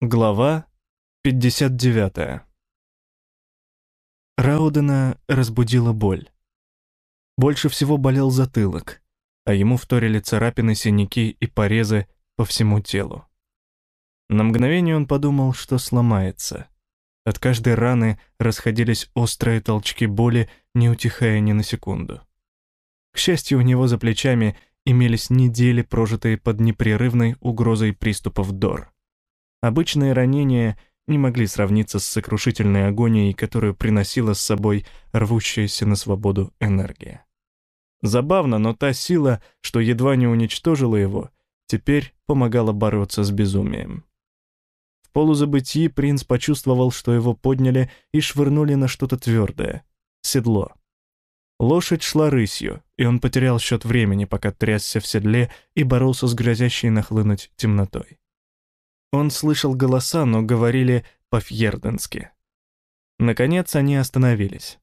Глава 59. Раудена разбудила боль. Больше всего болел затылок, а ему вторили царапины, синяки и порезы по всему телу. На мгновение он подумал, что сломается. От каждой раны расходились острые толчки боли, не утихая ни на секунду. К счастью, у него за плечами имелись недели, прожитые под непрерывной угрозой приступов дор. Обычные ранения не могли сравниться с сокрушительной агонией, которую приносила с собой рвущаяся на свободу энергия. Забавно, но та сила, что едва не уничтожила его, теперь помогала бороться с безумием. В полузабытии принц почувствовал, что его подняли и швырнули на что-то твердое — седло. Лошадь шла рысью, и он потерял счет времени, пока трясся в седле и боролся с грозящей нахлынуть темнотой. Он слышал голоса, но говорили по-фьерденски. Наконец они остановились.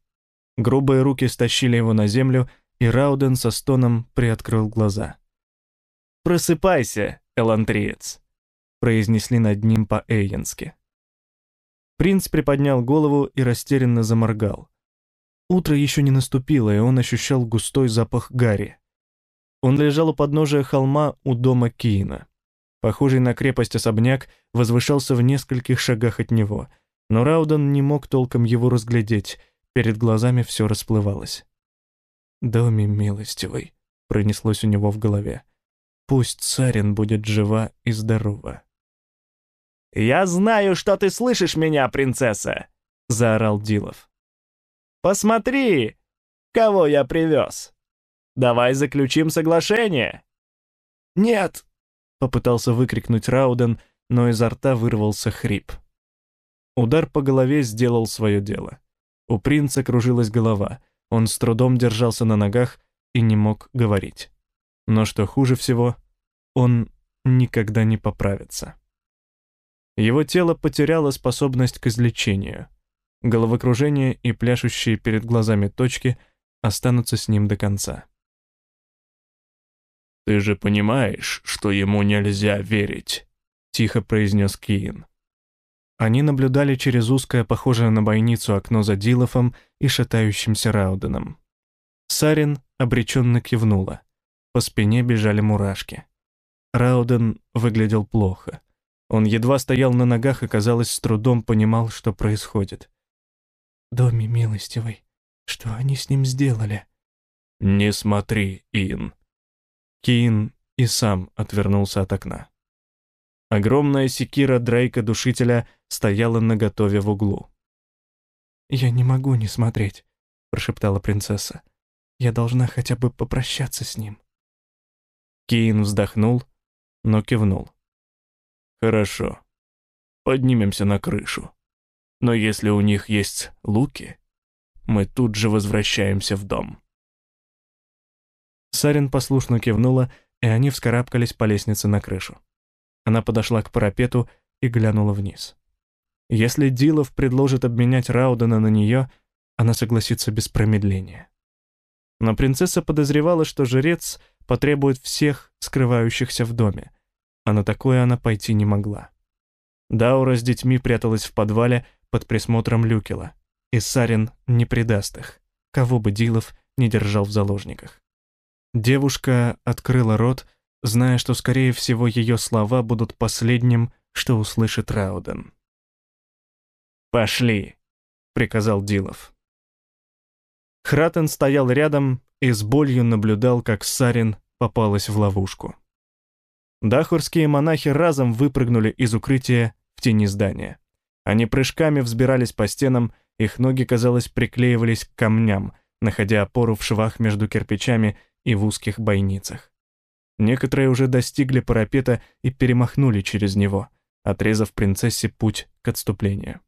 Грубые руки стащили его на землю, и Рауден со стоном приоткрыл глаза. «Просыпайся, элантриец!» произнесли над ним по-эйенски. Принц приподнял голову и растерянно заморгал. Утро еще не наступило, и он ощущал густой запах гари. Он лежал у подножия холма у дома Киина. Похожий на крепость особняк возвышался в нескольких шагах от него, но Рауден не мог толком его разглядеть, перед глазами все расплывалось. «Доме милостивый», — пронеслось у него в голове. «Пусть царин будет жива и здорова». «Я знаю, что ты слышишь меня, принцесса!» — заорал Дилов. «Посмотри, кого я привез! Давай заключим соглашение!» «Нет!» Попытался выкрикнуть Рауден, но изо рта вырвался хрип. Удар по голове сделал свое дело. У принца кружилась голова, он с трудом держался на ногах и не мог говорить. Но что хуже всего, он никогда не поправится. Его тело потеряло способность к излечению. Головокружение и пляшущие перед глазами точки останутся с ним до конца. «Ты же понимаешь, что ему нельзя верить», — тихо произнес Киин. Они наблюдали через узкое, похожее на бойницу окно за Дилофом и шатающимся Рауденом. Сарин обреченно кивнула. По спине бежали мурашки. Рауден выглядел плохо. Он едва стоял на ногах и, казалось, с трудом понимал, что происходит. «Доми милостивый, что они с ним сделали?» «Не смотри, Ин», Киин и сам отвернулся от окна. Огромная секира Дрейка-душителя стояла наготове в углу. «Я не могу не смотреть», — прошептала принцесса. «Я должна хотя бы попрощаться с ним». Киин вздохнул, но кивнул. «Хорошо. Поднимемся на крышу. Но если у них есть луки, мы тут же возвращаемся в дом». Сарин послушно кивнула, и они вскарабкались по лестнице на крышу. Она подошла к парапету и глянула вниз. Если Дилов предложит обменять Раудена на нее, она согласится без промедления. Но принцесса подозревала, что жрец потребует всех скрывающихся в доме, а на такое она пойти не могла. Даура с детьми пряталась в подвале под присмотром Люкела, и Сарин не предаст их, кого бы Дилов не держал в заложниках. Девушка открыла рот, зная, что, скорее всего, ее слова будут последним, что услышит Рауден. «Пошли», — приказал Дилов. Хратен стоял рядом и с болью наблюдал, как Сарин попалась в ловушку. Дахурские монахи разом выпрыгнули из укрытия в тени здания. Они прыжками взбирались по стенам, их ноги, казалось, приклеивались к камням, находя опору в швах между кирпичами и в узких бойницах. Некоторые уже достигли парапета и перемахнули через него, отрезав принцессе путь к отступлению.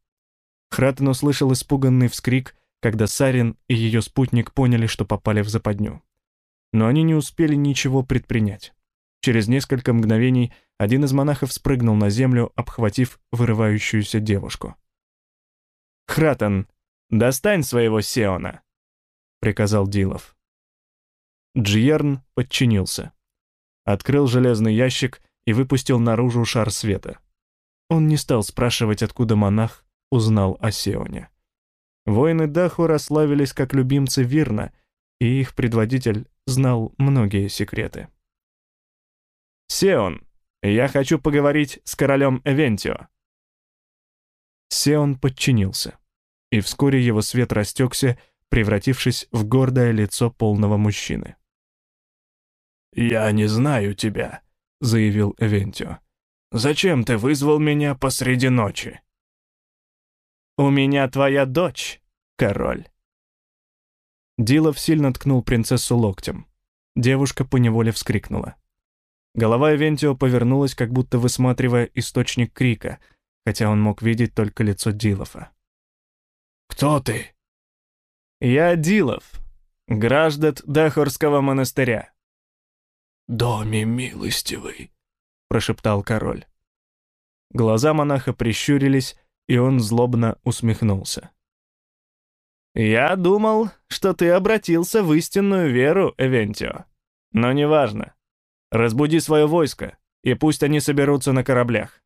Хратен услышал испуганный вскрик, когда Сарин и ее спутник поняли, что попали в западню. Но они не успели ничего предпринять. Через несколько мгновений один из монахов спрыгнул на землю, обхватив вырывающуюся девушку. «Хратен, достань своего Сеона!» — приказал Дилов. Джиерн подчинился. Открыл железный ящик и выпустил наружу шар света. Он не стал спрашивать, откуда монах узнал о Сеоне. Воины Даху расславились как любимцы Вирна, и их предводитель знал многие секреты. «Сеон, я хочу поговорить с королем Эвентио». Сеон подчинился, и вскоре его свет растекся, превратившись в гордое лицо полного мужчины. «Я не знаю тебя», — заявил Эвентио. «Зачем ты вызвал меня посреди ночи?» «У меня твоя дочь, король». Дилов сильно ткнул принцессу локтем. Девушка поневоле вскрикнула. Голова Эвентио повернулась, как будто высматривая источник крика, хотя он мог видеть только лицо Дилофа. «Кто ты?» «Я Дилов, граждан Дахорского монастыря». «Доме милостивый», — прошептал король. Глаза монаха прищурились, и он злобно усмехнулся. «Я думал, что ты обратился в истинную веру, Эвентио. Но неважно. Разбуди свое войско, и пусть они соберутся на кораблях.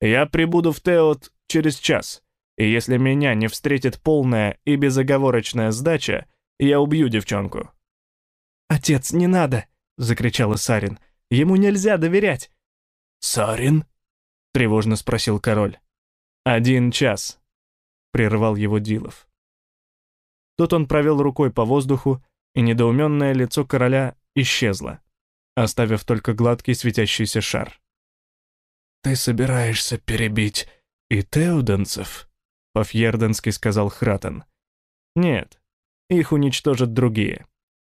Я прибуду в Теот через час, и если меня не встретит полная и безоговорочная сдача, я убью девчонку». «Отец, не надо!» — закричала Сарин. «Ему нельзя доверять!» «Сарин?» — тревожно спросил король. «Один час», — прервал его Дилов. Тут он провел рукой по воздуху, и недоуменное лицо короля исчезло оставив только гладкий светящийся шар. «Ты собираешься перебить и теуденцев?» — по-фьерденски сказал Хратен. «Нет, их уничтожат другие.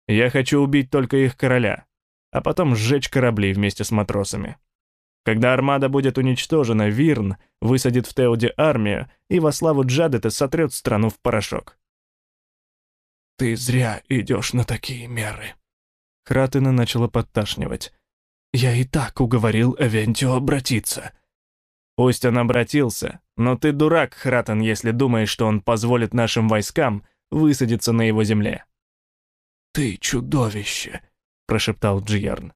Я хочу убить только их короля, а потом сжечь корабли вместе с матросами. Когда армада будет уничтожена, Вирн высадит в Теуде армию и во славу Джадета сотрет страну в порошок». «Ты зря идешь на такие меры», Хратена начала подташнивать. «Я и так уговорил Эвентио обратиться». «Пусть он обратился, но ты дурак, Хратен, если думаешь, что он позволит нашим войскам высадиться на его земле». «Ты чудовище», — прошептал Джиерн.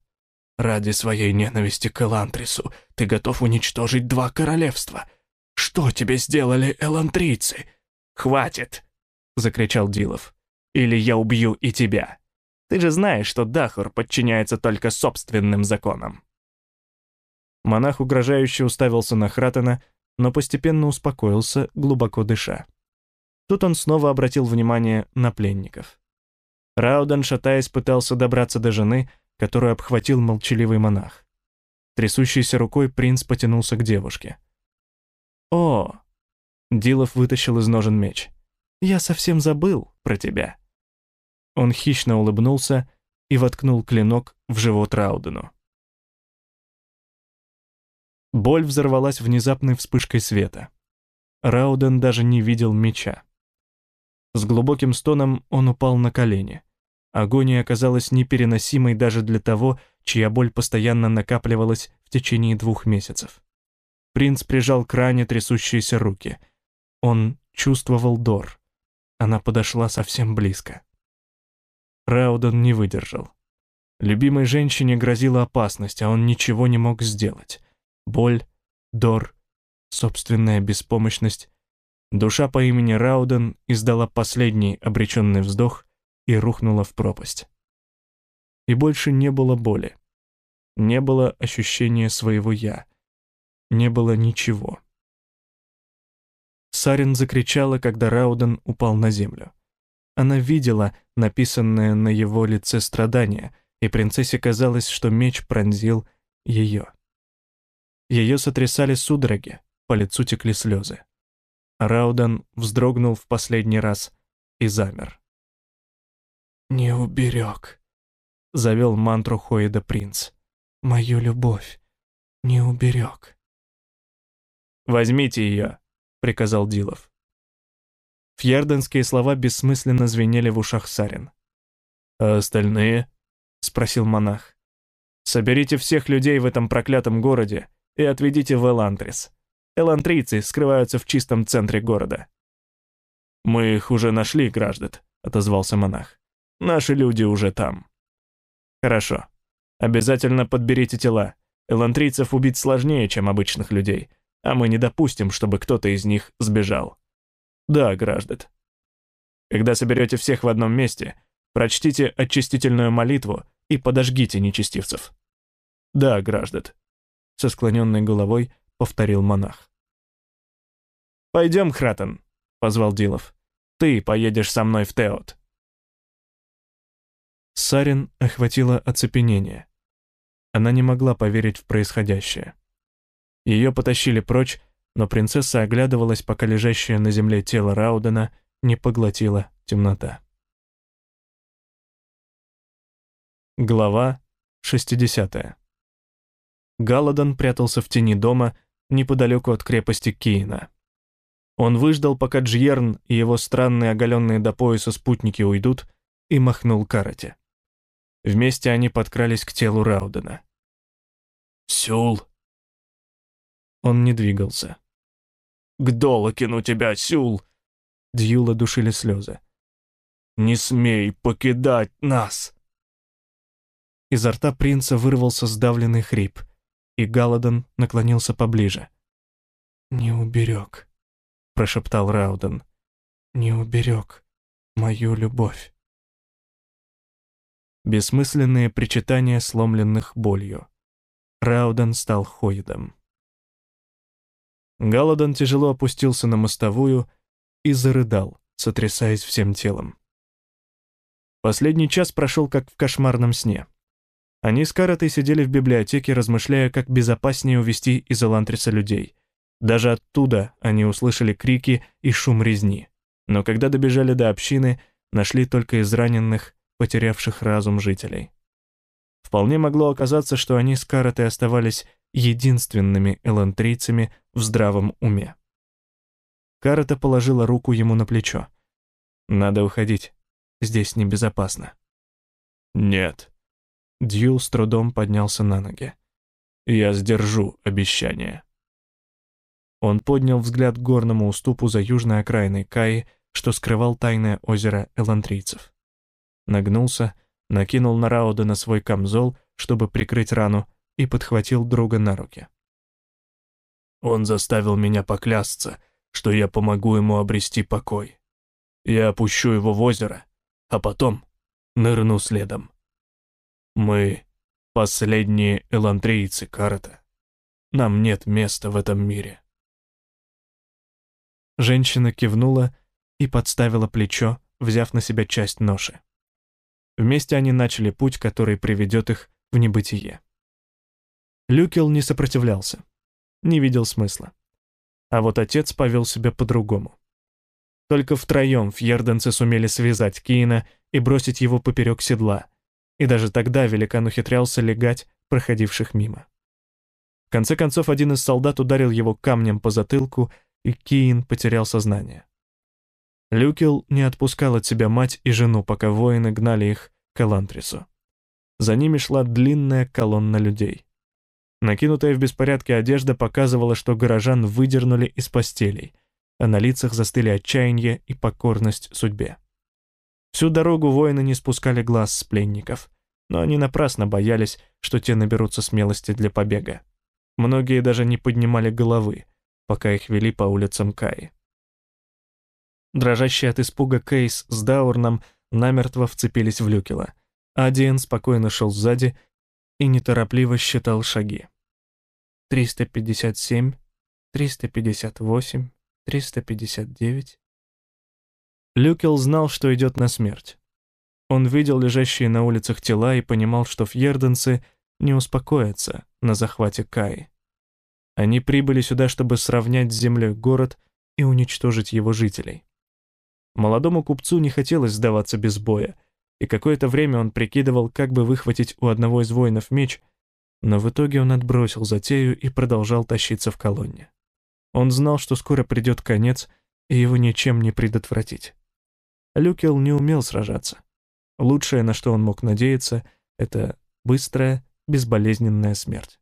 «Ради своей ненависти к Элантрису ты готов уничтожить два королевства. Что тебе сделали элантрийцы?» «Хватит!» — закричал Дилов. «Или я убью и тебя!» Ты же знаешь, что Дахур подчиняется только собственным законам». Монах угрожающе уставился на Хратена, но постепенно успокоился, глубоко дыша. Тут он снова обратил внимание на пленников. Рауден, шатаясь, пытался добраться до жены, которую обхватил молчаливый монах. Трясущейся рукой принц потянулся к девушке. «О!» Дилов вытащил из ножен меч. «Я совсем забыл про тебя». Он хищно улыбнулся и воткнул клинок в живот Раудену. Боль взорвалась внезапной вспышкой света. Рауден даже не видел меча. С глубоким стоном он упал на колени. Агония оказалась непереносимой даже для того, чья боль постоянно накапливалась в течение двух месяцев. Принц прижал к ране трясущиеся руки. Он чувствовал Дор. Она подошла совсем близко. Рауден не выдержал. Любимой женщине грозила опасность, а он ничего не мог сделать. Боль, дор, собственная беспомощность. Душа по имени Рауден издала последний обреченный вздох и рухнула в пропасть. И больше не было боли. Не было ощущения своего «я». Не было ничего. Сарин закричала, когда Рауден упал на землю. Она видела написанное на его лице страдание, и принцессе казалось, что меч пронзил ее. Ее сотрясали судороги, по лицу текли слезы. Раудан вздрогнул в последний раз и замер. «Не уберег», — завел мантру Хоида принц. «Мою любовь не уберег». «Возьмите ее», — приказал Дилов. Фьерденские слова бессмысленно звенели в ушах Сарин. «А остальные?» — спросил монах. «Соберите всех людей в этом проклятом городе и отведите в Элантрис. Элантрийцы скрываются в чистом центре города». «Мы их уже нашли, граждан», — отозвался монах. «Наши люди уже там». «Хорошо. Обязательно подберите тела. Элантрийцев убить сложнее, чем обычных людей, а мы не допустим, чтобы кто-то из них сбежал. Да, граждан. Когда соберете всех в одном месте, прочтите очистительную молитву и подожгите нечестивцев. Да, граждан. Со склоненной головой повторил монах. «Пойдем, Хратен», — позвал Дилов. «Ты поедешь со мной в Теот». Сарин охватило оцепенение. Она не могла поверить в происходящее. Ее потащили прочь, но принцесса оглядывалась, пока лежащее на земле тело Раудена не поглотила темнота. Глава 60. Галадон прятался в тени дома неподалеку от крепости Киина. Он выждал, пока Джьерн и его странные оголенные до пояса спутники уйдут, и махнул карате. Вместе они подкрались к телу Раудена. «Сюл!» Он не двигался. «К Долокину тебя, Сюл!» Дьюла душили слезы. «Не смей покидать нас!» Изо рта принца вырвался сдавленный хрип, и Галадон наклонился поближе. «Не уберег», — прошептал Рауден. «Не уберег мою любовь». Бессмысленные причитания, сломленных болью. Рауден стал Хойдом. Галадон тяжело опустился на мостовую и зарыдал, сотрясаясь всем телом. Последний час прошел как в кошмарном сне. Они с Каратой сидели в библиотеке, размышляя, как безопаснее увести из Элантриса людей. Даже оттуда они услышали крики и шум резни. Но когда добежали до общины, нашли только израненных, потерявших разум жителей. Вполне могло оказаться, что они с Каратой оставались единственными элантрийцами в здравом уме. Карата положила руку ему на плечо. «Надо уходить. Здесь небезопасно». «Нет», Дьюл с трудом поднялся на ноги. «Я сдержу обещание». Он поднял взгляд к горному уступу за южной окраиной Каи, что скрывал тайное озеро элантрийцев. Нагнулся, накинул на Рауда свой камзол, чтобы прикрыть рану, и подхватил друга на руки. «Он заставил меня поклясться, что я помогу ему обрести покой. Я опущу его в озеро, а потом нырну следом. Мы — последние элантрийцы Карата. Нам нет места в этом мире. Женщина кивнула и подставила плечо, взяв на себя часть ноши. Вместе они начали путь, который приведет их в небытие. Люкел не сопротивлялся, не видел смысла. А вот отец повел себя по-другому. Только втроем фьерденцы сумели связать Киина и бросить его поперек седла — и даже тогда великан ухитрялся легать проходивших мимо. В конце концов, один из солдат ударил его камнем по затылку, и Киин потерял сознание. Люкел не отпускал от себя мать и жену, пока воины гнали их к Элантрису. За ними шла длинная колонна людей. Накинутая в беспорядке одежда показывала, что горожан выдернули из постелей, а на лицах застыли отчаяние и покорность судьбе. Всю дорогу воины не спускали глаз с пленников, но они напрасно боялись, что те наберутся смелости для побега. Многие даже не поднимали головы, пока их вели по улицам Каи. Дрожащий от испуга Кейс с Даурном намертво вцепились в Люкела. Адиен спокойно шел сзади и неторопливо считал шаги. 357, 358, 359. Люкел знал, что идет на смерть. Он видел лежащие на улицах тела и понимал, что фьерденцы не успокоятся на захвате Каи. Они прибыли сюда, чтобы сравнять с землей город и уничтожить его жителей. Молодому купцу не хотелось сдаваться без боя, и какое-то время он прикидывал, как бы выхватить у одного из воинов меч, но в итоге он отбросил затею и продолжал тащиться в колонне. Он знал, что скоро придет конец, и его ничем не предотвратить. Люкел не умел сражаться. Лучшее, на что он мог надеяться, это быстрая, безболезненная смерть.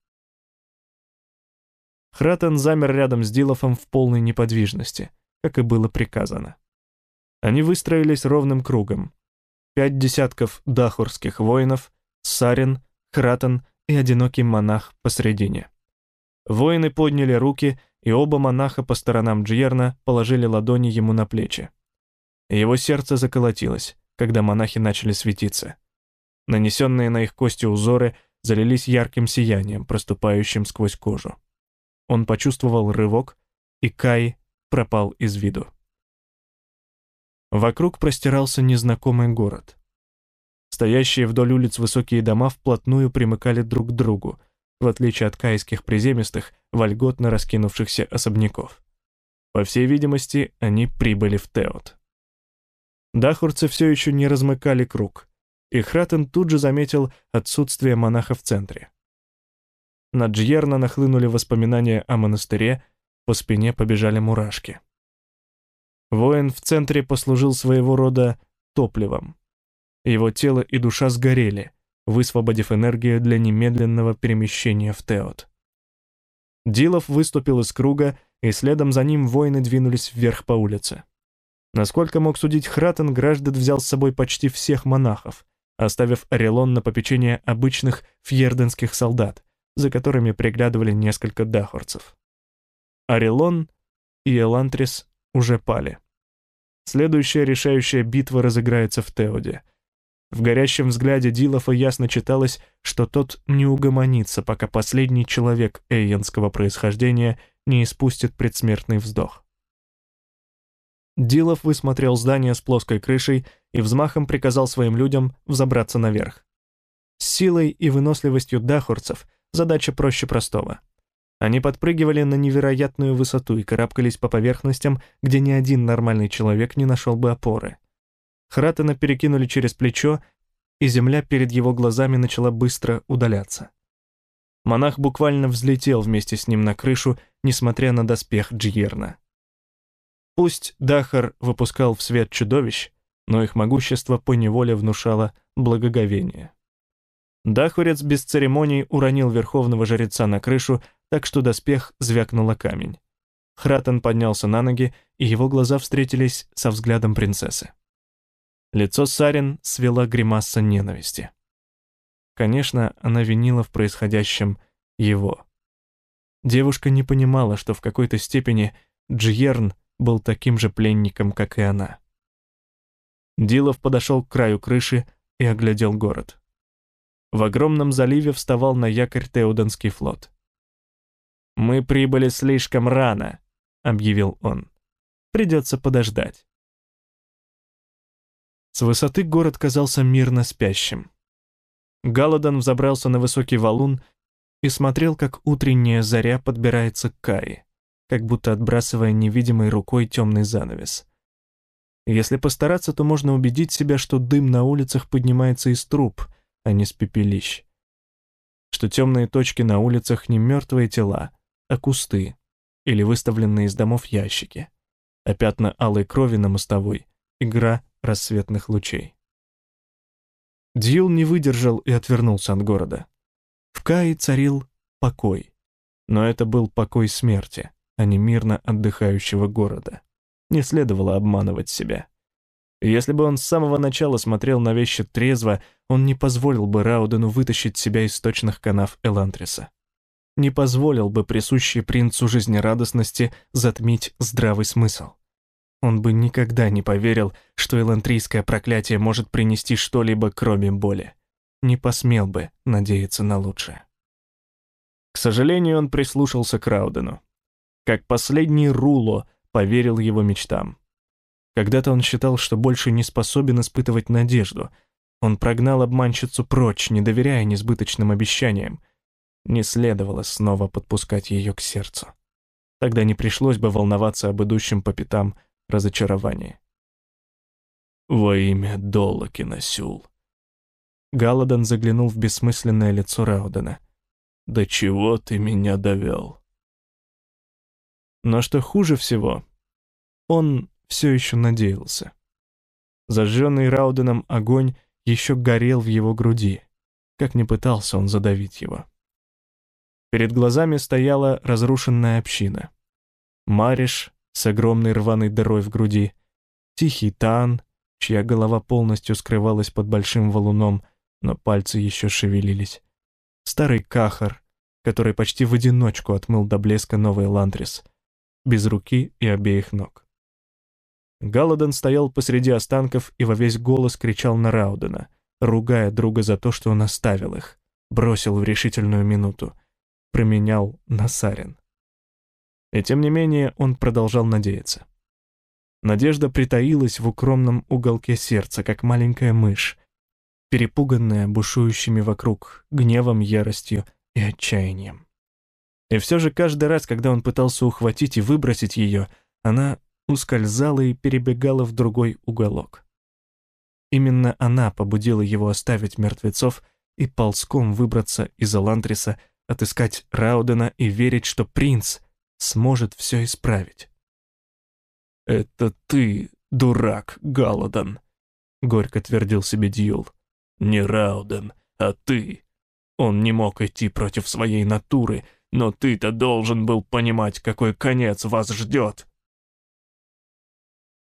Хратен замер рядом с Дилофом в полной неподвижности, как и было приказано. Они выстроились ровным кругом. Пять десятков дахурских воинов, Сарин, Хратен и одинокий монах посредине. Воины подняли руки и оба монаха по сторонам Джиерна положили ладони ему на плечи. Его сердце заколотилось, когда монахи начали светиться. Нанесенные на их кости узоры залились ярким сиянием, проступающим сквозь кожу. Он почувствовал рывок, и Кай пропал из виду. Вокруг простирался незнакомый город. Стоящие вдоль улиц высокие дома вплотную примыкали друг к другу, в отличие от кайских приземистых, вольготно раскинувшихся особняков. По всей видимости, они прибыли в Теот. Дахурцы все еще не размыкали круг, и Хратен тут же заметил отсутствие монаха в центре. На Джьерна нахлынули воспоминания о монастыре, по спине побежали мурашки. Воин в центре послужил своего рода топливом. Его тело и душа сгорели, высвободив энергию для немедленного перемещения в Теот. Дилов выступил из круга, и следом за ним воины двинулись вверх по улице. Насколько мог судить Хратен, граждан взял с собой почти всех монахов, оставив Орелон на попечение обычных фьерденских солдат, за которыми приглядывали несколько дахорцев. Орелон и Элантрис уже пали. Следующая решающая битва разыграется в Теоде. В горящем взгляде Дилофа ясно читалось, что тот не угомонится, пока последний человек эйенского происхождения не испустит предсмертный вздох. Дилов высмотрел здание с плоской крышей и взмахом приказал своим людям взобраться наверх. С силой и выносливостью дахурцев задача проще простого. Они подпрыгивали на невероятную высоту и карабкались по поверхностям, где ни один нормальный человек не нашел бы опоры. Хратена перекинули через плечо, и земля перед его глазами начала быстро удаляться. Монах буквально взлетел вместе с ним на крышу, несмотря на доспех Джиерна. Пусть Дахар выпускал в свет чудовищ, но их могущество поневоле внушало благоговение. Дахурец без церемоний уронил верховного жреца на крышу, так что доспех звякнула камень. Хратен поднялся на ноги, и его глаза встретились со взглядом принцессы. Лицо Сарин свела гримаса ненависти. Конечно, она винила в происходящем его. Девушка не понимала, что в какой-то степени Джиерн был таким же пленником, как и она. Дилов подошел к краю крыши и оглядел город. В огромном заливе вставал на якорь Теоденский флот. «Мы прибыли слишком рано», — объявил он. «Придется подождать». С высоты город казался мирно спящим. Галадон взобрался на высокий валун и смотрел, как утренняя заря подбирается к Кае, как будто отбрасывая невидимой рукой темный занавес. Если постараться, то можно убедить себя, что дым на улицах поднимается из труб, а не с пепелищ. Что темные точки на улицах не мертвые тела, а кусты или выставленные из домов ящики, а пятна алой крови на мостовой — игра рассветных лучей. Дьюл не выдержал и отвернулся от города. В Кае царил покой, но это был покой смерти, а не мирно отдыхающего города. Не следовало обманывать себя. Если бы он с самого начала смотрел на вещи трезво, он не позволил бы Раудену вытащить себя из точных канав Элантриса не позволил бы присущей принцу жизнерадостности затмить здравый смысл. Он бы никогда не поверил, что элантрийское проклятие может принести что-либо, кроме боли. Не посмел бы надеяться на лучшее. К сожалению, он прислушался к Раудену. Как последний Руло поверил его мечтам. Когда-то он считал, что больше не способен испытывать надежду. Он прогнал обманщицу прочь, не доверяя несбыточным обещаниям, не следовало снова подпускать ее к сердцу. Тогда не пришлось бы волноваться об идущем по пятам разочаровании. «Во имя Доллокина, Сюл!» Галадан заглянул в бессмысленное лицо Раудена. «До чего ты меня довел?» Но что хуже всего, он все еще надеялся. Зажженный Рауденом огонь еще горел в его груди, как не пытался он задавить его. Перед глазами стояла разрушенная община. Мариш с огромной рваной дырой в груди, Тихий Тан, чья голова полностью скрывалась под большим валуном, но пальцы еще шевелились, Старый Кахар, который почти в одиночку отмыл до блеска новый Ландрис, без руки и обеих ног. Галадон стоял посреди останков и во весь голос кричал на Раудена, ругая друга за то, что он оставил их, бросил в решительную минуту, променял на Сарин. И тем не менее он продолжал надеяться. Надежда притаилась в укромном уголке сердца, как маленькая мышь, перепуганная бушующими вокруг гневом, яростью и отчаянием. И все же каждый раз, когда он пытался ухватить и выбросить ее, она ускользала и перебегала в другой уголок. Именно она побудила его оставить мертвецов и ползком выбраться из Алантриса, отыскать Раудена и верить, что принц сможет все исправить. «Это ты, дурак, Галадон», — горько твердил себе Дьюл. «Не Рауден, а ты. Он не мог идти против своей натуры, но ты-то должен был понимать, какой конец вас ждет».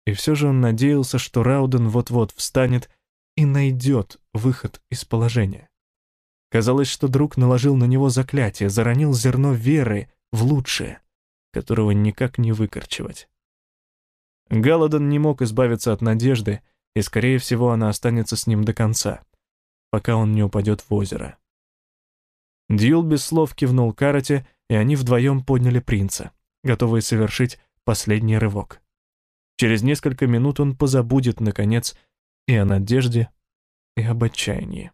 И все же он надеялся, что Рауден вот-вот встанет и найдет выход из положения. Казалось, что друг наложил на него заклятие, заронил зерно веры в лучшее, которого никак не выкорчевать. Галадон не мог избавиться от надежды, и, скорее всего, она останется с ним до конца, пока он не упадет в озеро. Дьюл без слов кивнул Карате, и они вдвоем подняли принца, готовые совершить последний рывок. Через несколько минут он позабудет, наконец, и о надежде, и об отчаянии.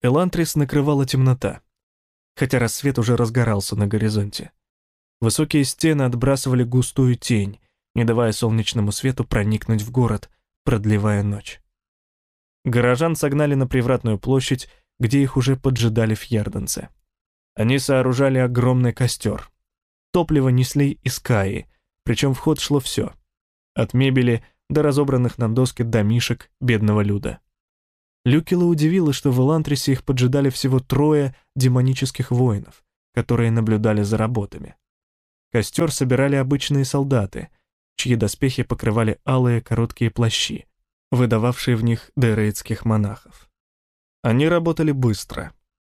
Элантрис накрывала темнота, хотя рассвет уже разгорался на горизонте. Высокие стены отбрасывали густую тень, не давая солнечному свету проникнуть в город, продлевая ночь. Горожан согнали на привратную площадь, где их уже поджидали фьерденцы. Они сооружали огромный костер. Топливо несли из Каи, причем в ход шло все. От мебели до разобранных на доске домишек бедного люда. Люкила удивила, что в Элантрисе их поджидали всего трое демонических воинов, которые наблюдали за работами. Костер собирали обычные солдаты, чьи доспехи покрывали алые короткие плащи, выдававшие в них дерейтских монахов. Они работали быстро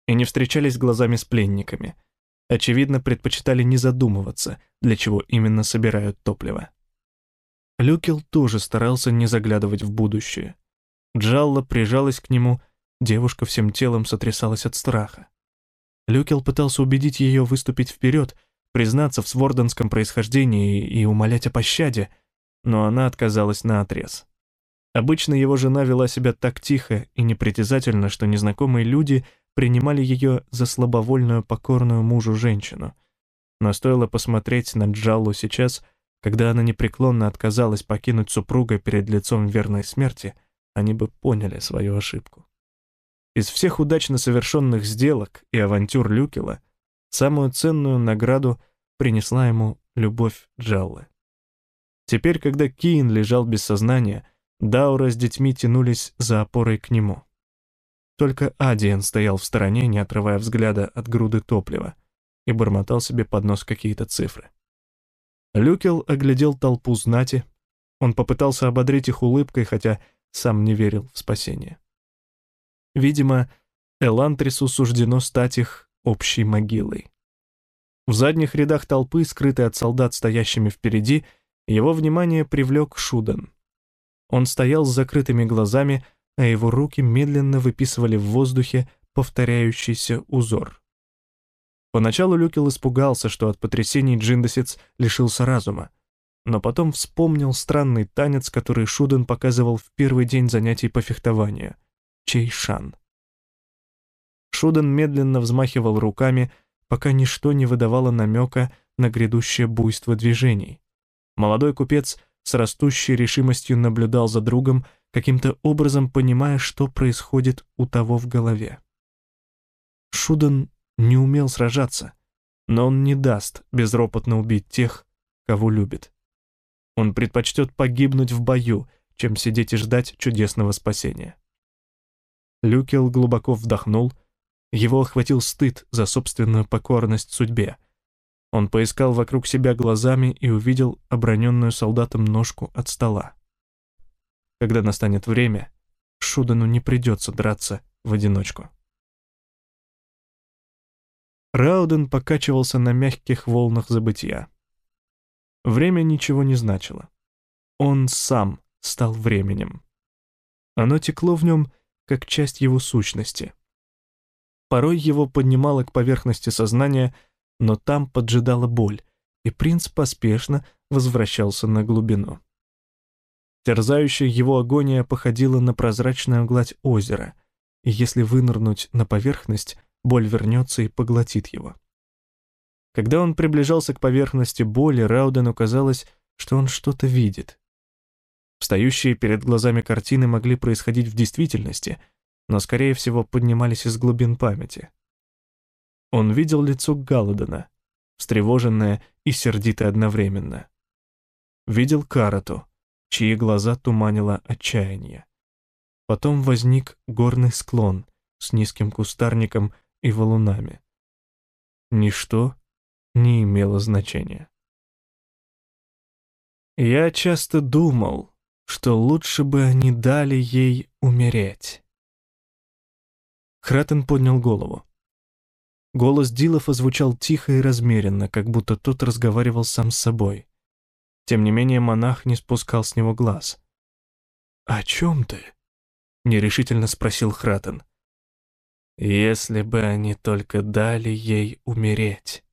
и не встречались глазами с пленниками. Очевидно, предпочитали не задумываться, для чего именно собирают топливо. Люкел тоже старался не заглядывать в будущее. Джалла прижалась к нему, девушка всем телом сотрясалась от страха. Люкел пытался убедить ее выступить вперед, признаться в сворденском происхождении и умолять о пощаде, но она отказалась наотрез. Обычно его жена вела себя так тихо и непритязательно, что незнакомые люди принимали ее за слабовольную покорную мужу женщину. Но стоило посмотреть на Джаллу сейчас, когда она непреклонно отказалась покинуть супруга перед лицом верной смерти, они бы поняли свою ошибку. Из всех удачно совершенных сделок и авантюр Люкела — Самую ценную награду принесла ему любовь Джаллы. Теперь, когда Киин лежал без сознания, Даура с детьми тянулись за опорой к нему. Только Адиен стоял в стороне, не отрывая взгляда от груды топлива, и бормотал себе под нос какие-то цифры. Люкел оглядел толпу знати, он попытался ободрить их улыбкой, хотя сам не верил в спасение. Видимо, Элантрису суждено стать их общей могилой. В задних рядах толпы, скрытой от солдат, стоящими впереди, его внимание привлек Шуден. Он стоял с закрытыми глазами, а его руки медленно выписывали в воздухе повторяющийся узор. Поначалу Люкел испугался, что от потрясений Джиндосец лишился разума, но потом вспомнил странный танец, который Шуден показывал в первый день занятий по фехтованию — Чейшан. Шуден медленно взмахивал руками, пока ничто не выдавало намека на грядущее буйство движений. Молодой купец с растущей решимостью наблюдал за другом, каким-то образом понимая, что происходит у того в голове. Шуден не умел сражаться, но он не даст безропотно убить тех, кого любит. Он предпочтет погибнуть в бою, чем сидеть и ждать чудесного спасения. Люкел глубоко вдохнул — его охватил стыд за собственную покорность судьбе. Он поискал вокруг себя глазами и увидел оброненную солдатом ножку от стола. Когда настанет время, Шудану не придется драться в одиночку. Рауден покачивался на мягких волнах забытия. Время ничего не значило. Он сам стал временем. Оно текло в нем, как часть его сущности. Порой его поднимало к поверхности сознания, но там поджидала боль, и принц поспешно возвращался на глубину. Терзающая его агония походила на прозрачную гладь озера, и если вынырнуть на поверхность, боль вернется и поглотит его. Когда он приближался к поверхности боли, Раудену казалось, что он что-то видит. Встающие перед глазами картины могли происходить в действительности, но, скорее всего, поднимались из глубин памяти. Он видел лицо Галладена, встревоженное и сердитое одновременно. Видел Карату, чьи глаза туманило отчаяние. Потом возник горный склон с низким кустарником и валунами. Ничто не имело значения. Я часто думал, что лучше бы они дали ей умереть. Хратен поднял голову. Голос Дилофа звучал тихо и размеренно, как будто тот разговаривал сам с собой. Тем не менее монах не спускал с него глаз. «О чем ты?» — нерешительно спросил Хратен. «Если бы они только дали ей умереть».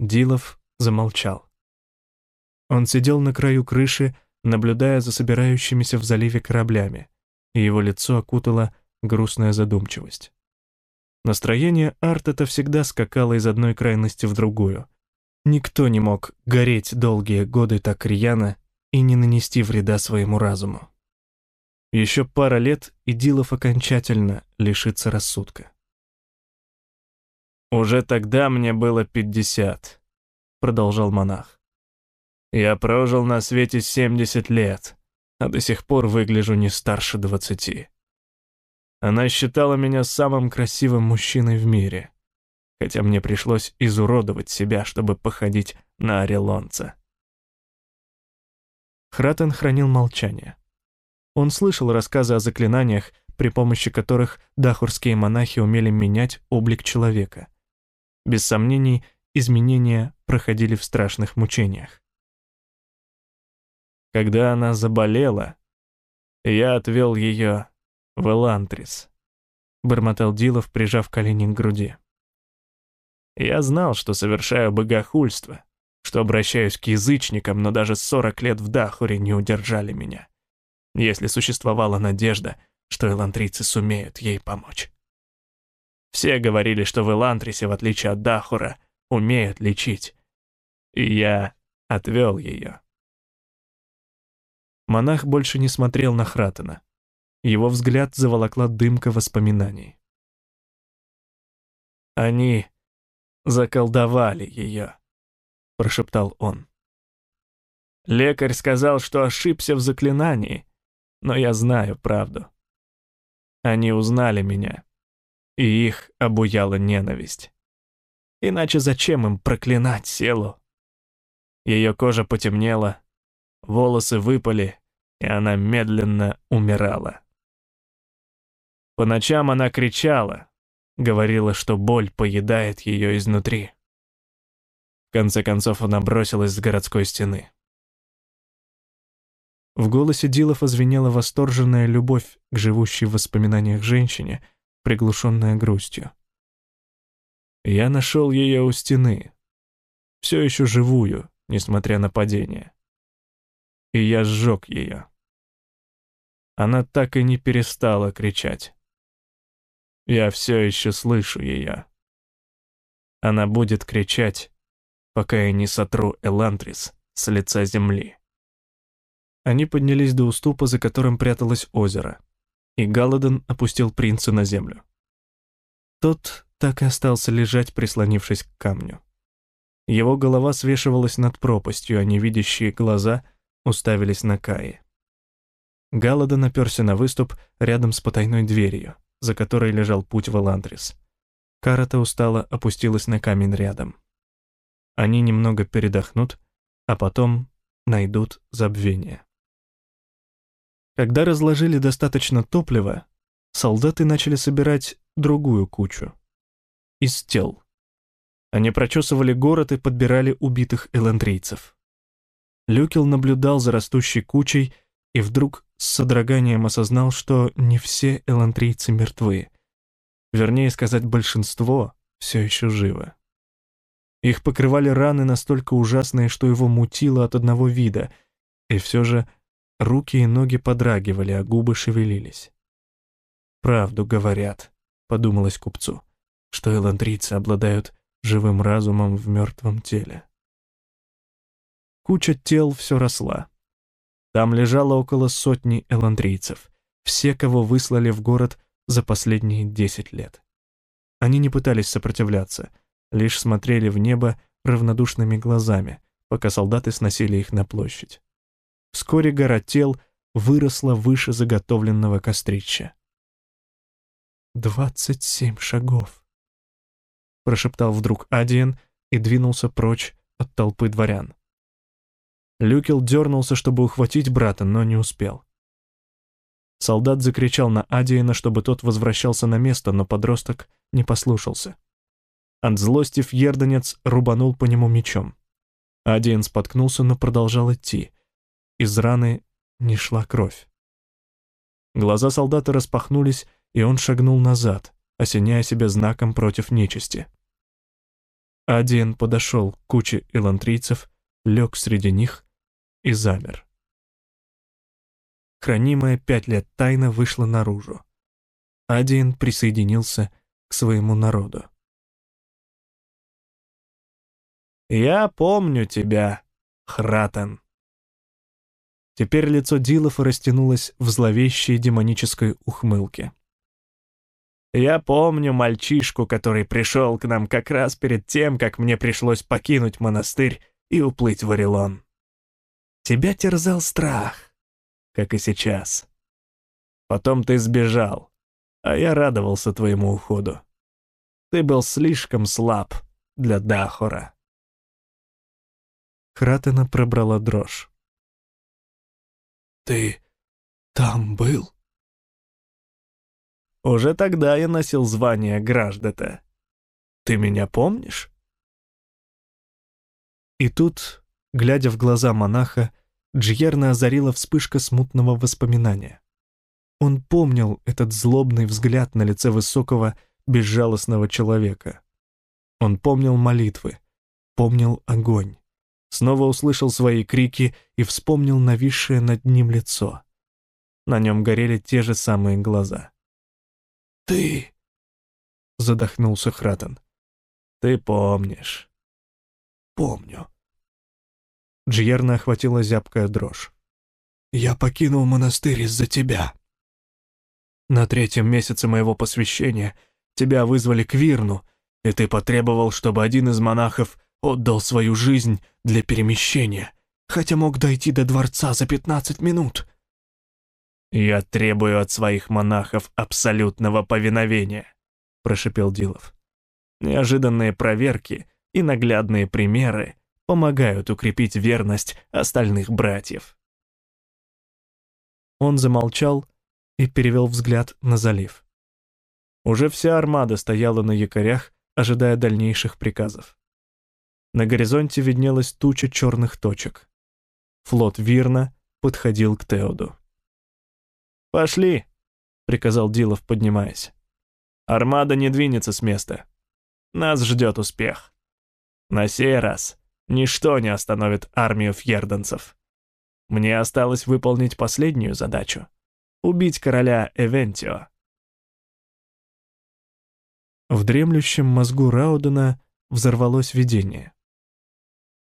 Дилов замолчал. Он сидел на краю крыши, наблюдая за собирающимися в заливе кораблями, и его лицо окутала грустная задумчивость. Настроение Артета всегда скакало из одной крайности в другую. Никто не мог гореть долгие годы так рьяно и не нанести вреда своему разуму. Еще пара лет, и Дилов окончательно лишится рассудка. «Уже тогда мне было пятьдесят», — продолжал монах. «Я прожил на свете семьдесят лет, а до сих пор выгляжу не старше двадцати. Она считала меня самым красивым мужчиной в мире, хотя мне пришлось изуродовать себя, чтобы походить на орелонца. Хратен хранил молчание. Он слышал рассказы о заклинаниях, при помощи которых дахурские монахи умели менять облик человека. Без сомнений, изменения проходили в страшных мучениях. Когда она заболела, я отвел ее в Элантрис», — бормотал Дилов, прижав колени к груди. «Я знал, что совершаю богохульство, что обращаюсь к язычникам, но даже сорок лет в Дахуре не удержали меня, если существовала надежда, что элантрицы сумеют ей помочь. Все говорили, что в Элантрисе, в отличие от Дахура, умеют лечить, и я отвел ее». Монах больше не смотрел на Хратена. Его взгляд заволокла дымка воспоминаний. «Они заколдовали ее», — прошептал он. «Лекарь сказал, что ошибся в заклинании, но я знаю правду. Они узнали меня, и их обуяла ненависть. Иначе зачем им проклинать Селу? Ее кожа потемнела, волосы выпали, и она медленно умирала. По ночам она кричала, говорила, что боль поедает ее изнутри. В конце концов она бросилась с городской стены. В голосе Дилова звенела восторженная любовь к живущей в воспоминаниях женщине, приглушенная грустью. Я нашел ее у стены, все еще живую, несмотря на падение. И я сжег ее. Она так и не перестала кричать. Я все еще слышу ее. Она будет кричать, пока я не сотру Элантрис с лица земли. Они поднялись до уступа, за которым пряталось озеро, и Галаден опустил принца на землю. Тот так и остался лежать, прислонившись к камню. Его голова свешивалась над пропастью, а невидящие глаза уставились на Каи. Галаден оперся на выступ рядом с потайной дверью за которой лежал путь в Эландрис. Карата устало опустилась на камень рядом. Они немного передохнут, а потом найдут забвение. Когда разложили достаточно топлива, солдаты начали собирать другую кучу. из тел. Они прочесывали город и подбирали убитых эландрийцев. Люкел наблюдал за растущей кучей и вдруг с содроганием осознал, что не все элантрийцы мертвы. Вернее сказать, большинство все еще живо. Их покрывали раны настолько ужасные, что его мутило от одного вида, и все же руки и ноги подрагивали, а губы шевелились. «Правду говорят», — подумалось купцу, что элантрийцы обладают живым разумом в мертвом теле. Куча тел все росла. Там лежало около сотни эландрийцев, все, кого выслали в город за последние десять лет. Они не пытались сопротивляться, лишь смотрели в небо равнодушными глазами, пока солдаты сносили их на площадь. Вскоре гора тел выросла выше заготовленного кострища. «Двадцать семь шагов», — прошептал вдруг Адиен и двинулся прочь от толпы дворян. Люкел дернулся, чтобы ухватить брата, но не успел. Солдат закричал на Адиена, чтобы тот возвращался на место, но подросток не послушался. От злости фьердонец рубанул по нему мечом. Адиен споткнулся, но продолжал идти. Из раны не шла кровь. Глаза солдата распахнулись, и он шагнул назад, осеняя себя знаком против нечисти. Адиен подошел к куче элантрийцев, лег среди них и замер. Хранимая пять лет тайна вышла наружу. Адиен присоединился к своему народу. «Я помню тебя, Хратен». Теперь лицо Дилофа растянулось в зловещей демонической ухмылке. «Я помню мальчишку, который пришел к нам как раз перед тем, как мне пришлось покинуть монастырь и уплыть в Орелон. Тебя терзал страх, как и сейчас. Потом ты сбежал, а я радовался твоему уходу. Ты был слишком слаб для Дахора. Хратена пробрала дрожь. «Ты там был?» Уже тогда я носил звание граждата. Ты меня помнишь? И тут, глядя в глаза монаха, Джьерна озарила вспышка смутного воспоминания. Он помнил этот злобный взгляд на лице высокого, безжалостного человека. Он помнил молитвы, помнил огонь. Снова услышал свои крики и вспомнил нависшее над ним лицо. На нем горели те же самые глаза. «Ты...» — задохнулся Хратен. «Ты помнишь». «Помню», Джиерна охватила зябкая дрожь. «Я покинул монастырь из-за тебя». «На третьем месяце моего посвящения тебя вызвали к Вирну, и ты потребовал, чтобы один из монахов отдал свою жизнь для перемещения, хотя мог дойти до дворца за пятнадцать минут». «Я требую от своих монахов абсолютного повиновения», — прошепел Дилов. «Неожиданные проверки и наглядные примеры помогают укрепить верность остальных братьев. Он замолчал и перевел взгляд на залив. Уже вся армада стояла на якорях, ожидая дальнейших приказов. На горизонте виднелась туча черных точек. Флот Вирна подходил к Теоду. «Пошли!» — приказал Дилов, поднимаясь. «Армада не двинется с места. Нас ждет успех. На сей раз Ничто не остановит армию фьерданцев. Мне осталось выполнить последнюю задачу — убить короля Эвентио. В дремлющем мозгу Раудена взорвалось видение.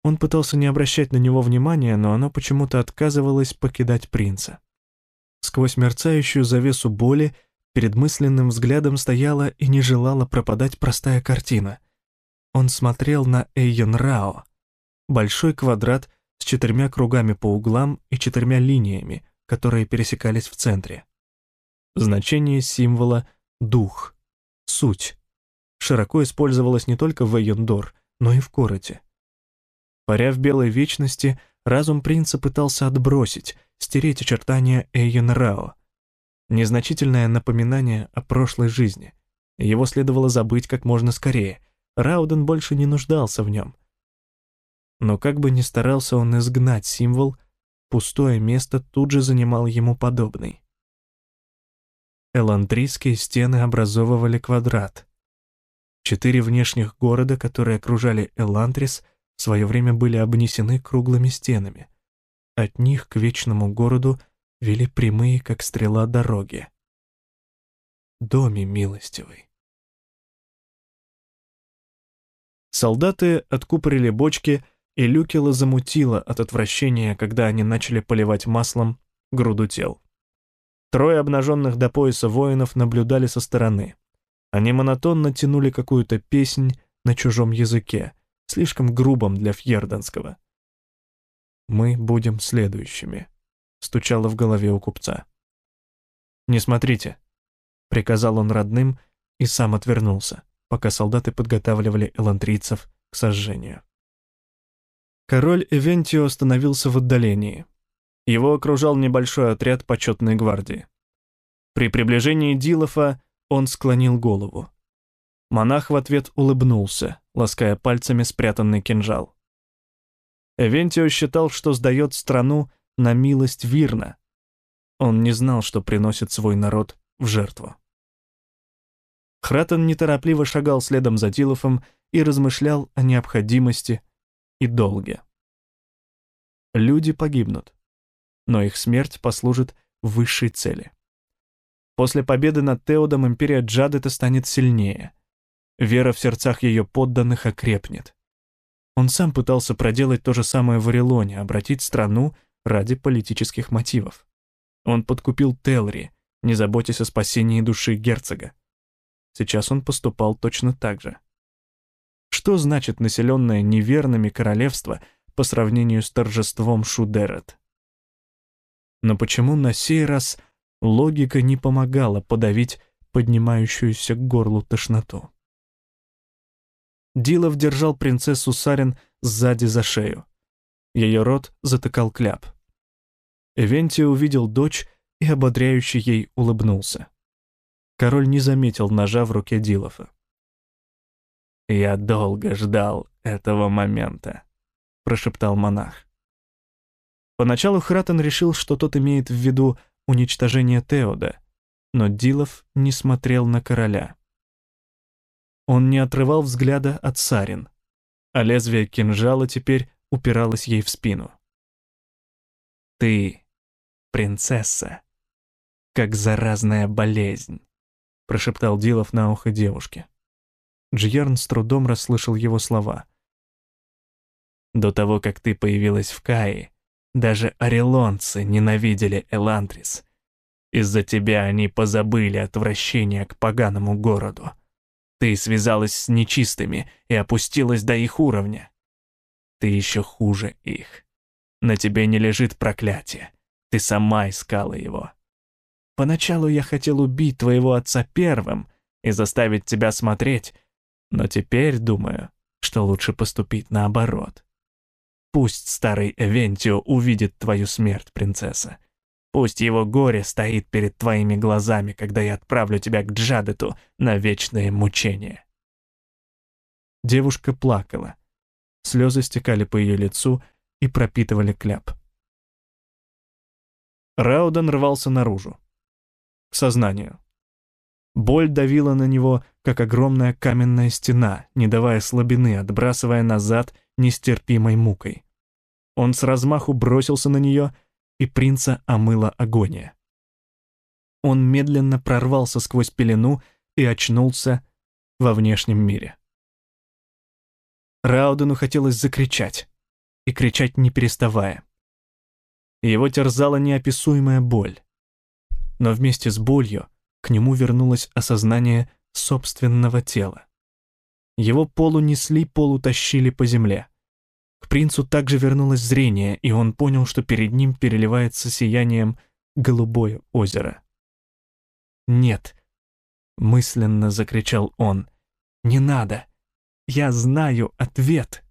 Он пытался не обращать на него внимания, но оно почему-то отказывалось покидать принца. Сквозь мерцающую завесу боли перед мысленным взглядом стояла и не желала пропадать простая картина. Он смотрел на Эйон Рао, большой квадрат с четырьмя кругами по углам и четырьмя линиями, которые пересекались в центре. Значение символа «дух», «суть» широко использовалось не только в Эйондор, но и в Короте. Паря в белой вечности, разум принца пытался отбросить, стереть очертания Эйон Рао, незначительное напоминание о прошлой жизни, Его следовало забыть как можно скорее. Рауден больше не нуждался в нем. Но как бы ни старался он изгнать символ, пустое место тут же занимал ему подобный. Эландрийские стены образовывали квадрат. Четыре внешних города, которые окружали Элантрис, в свое время были обнесены круглыми стенами. От них к вечному городу вели прямые, как стрела, дороги. Доме милостивый. Солдаты откупорили бочки, и Люкела замутило от отвращения, когда они начали поливать маслом груду тел. Трое обнаженных до пояса воинов наблюдали со стороны. Они монотонно тянули какую-то песнь на чужом языке, слишком грубом для фьерданского. «Мы будем следующими», — стучало в голове у купца. «Не смотрите», — приказал он родным и сам отвернулся, пока солдаты подготавливали элантрийцев к сожжению. Король Эвентио остановился в отдалении. Его окружал небольшой отряд почетной гвардии. При приближении Дилофа он склонил голову. Монах в ответ улыбнулся, лаская пальцами спрятанный кинжал. Эвентио считал, что сдает страну на милость Вирна. Он не знал, что приносит свой народ в жертву. Хратен неторопливо шагал следом за Дилофом и размышлял о необходимости и долге. Люди погибнут, но их смерть послужит высшей цели. После победы над Теодом империя Джадета станет сильнее. Вера в сердцах ее подданных окрепнет. Он сам пытался проделать то же самое в Орелоне, обратить страну ради политических мотивов. Он подкупил Телри, не заботясь о спасении души герцога. Сейчас он поступал точно так же. Что значит населенное неверными королевство по сравнению с торжеством Шудерет? Но почему на сей раз логика не помогала подавить поднимающуюся к горлу тошноту? Дилов держал принцессу Сарин сзади за шею. Ее рот затыкал кляп. Эвентия увидел дочь и ободряюще ей улыбнулся. Король не заметил ножа в руке Дилофа. «Я долго ждал этого момента», — прошептал монах. Поначалу Хратен решил, что тот имеет в виду уничтожение Теода, но Дилов не смотрел на короля. Он не отрывал взгляда от Сарин, а лезвие кинжала теперь упиралось ей в спину. «Ты — принцесса, как заразная болезнь», — прошептал Дилов на ухо девушке. Джьерн с трудом расслышал его слова. «До того, как ты появилась в Каи, даже орелонцы ненавидели Элантрис. Из-за тебя они позабыли отвращение к поганому городу. Ты связалась с нечистыми и опустилась до их уровня. Ты еще хуже их. На тебе не лежит проклятие. Ты сама искала его. Поначалу я хотел убить твоего отца первым и заставить тебя смотреть, но теперь думаю, что лучше поступить наоборот. Пусть старый Эвентио увидит твою смерть, принцесса. Пусть его горе стоит перед твоими глазами, когда я отправлю тебя к Джадету на вечное мучение». Девушка плакала. Слезы стекали по ее лицу и пропитывали кляп. Рауден рвался наружу. К сознанию. Боль давила на него, как огромная каменная стена, не давая слабины, отбрасывая назад нестерпимой мукой. Он с размаху бросился на нее — и принца омыла агония. Он медленно прорвался сквозь пелену и очнулся во внешнем мире. Раудену хотелось закричать, и кричать не переставая. Его терзала неописуемая боль. Но вместе с болью к нему вернулось осознание собственного тела. Его полу несли, полутащили по земле. К принцу также вернулось зрение, и он понял, что перед ним переливается сиянием голубое озеро. «Нет!» — мысленно закричал он. «Не надо! Я знаю ответ!»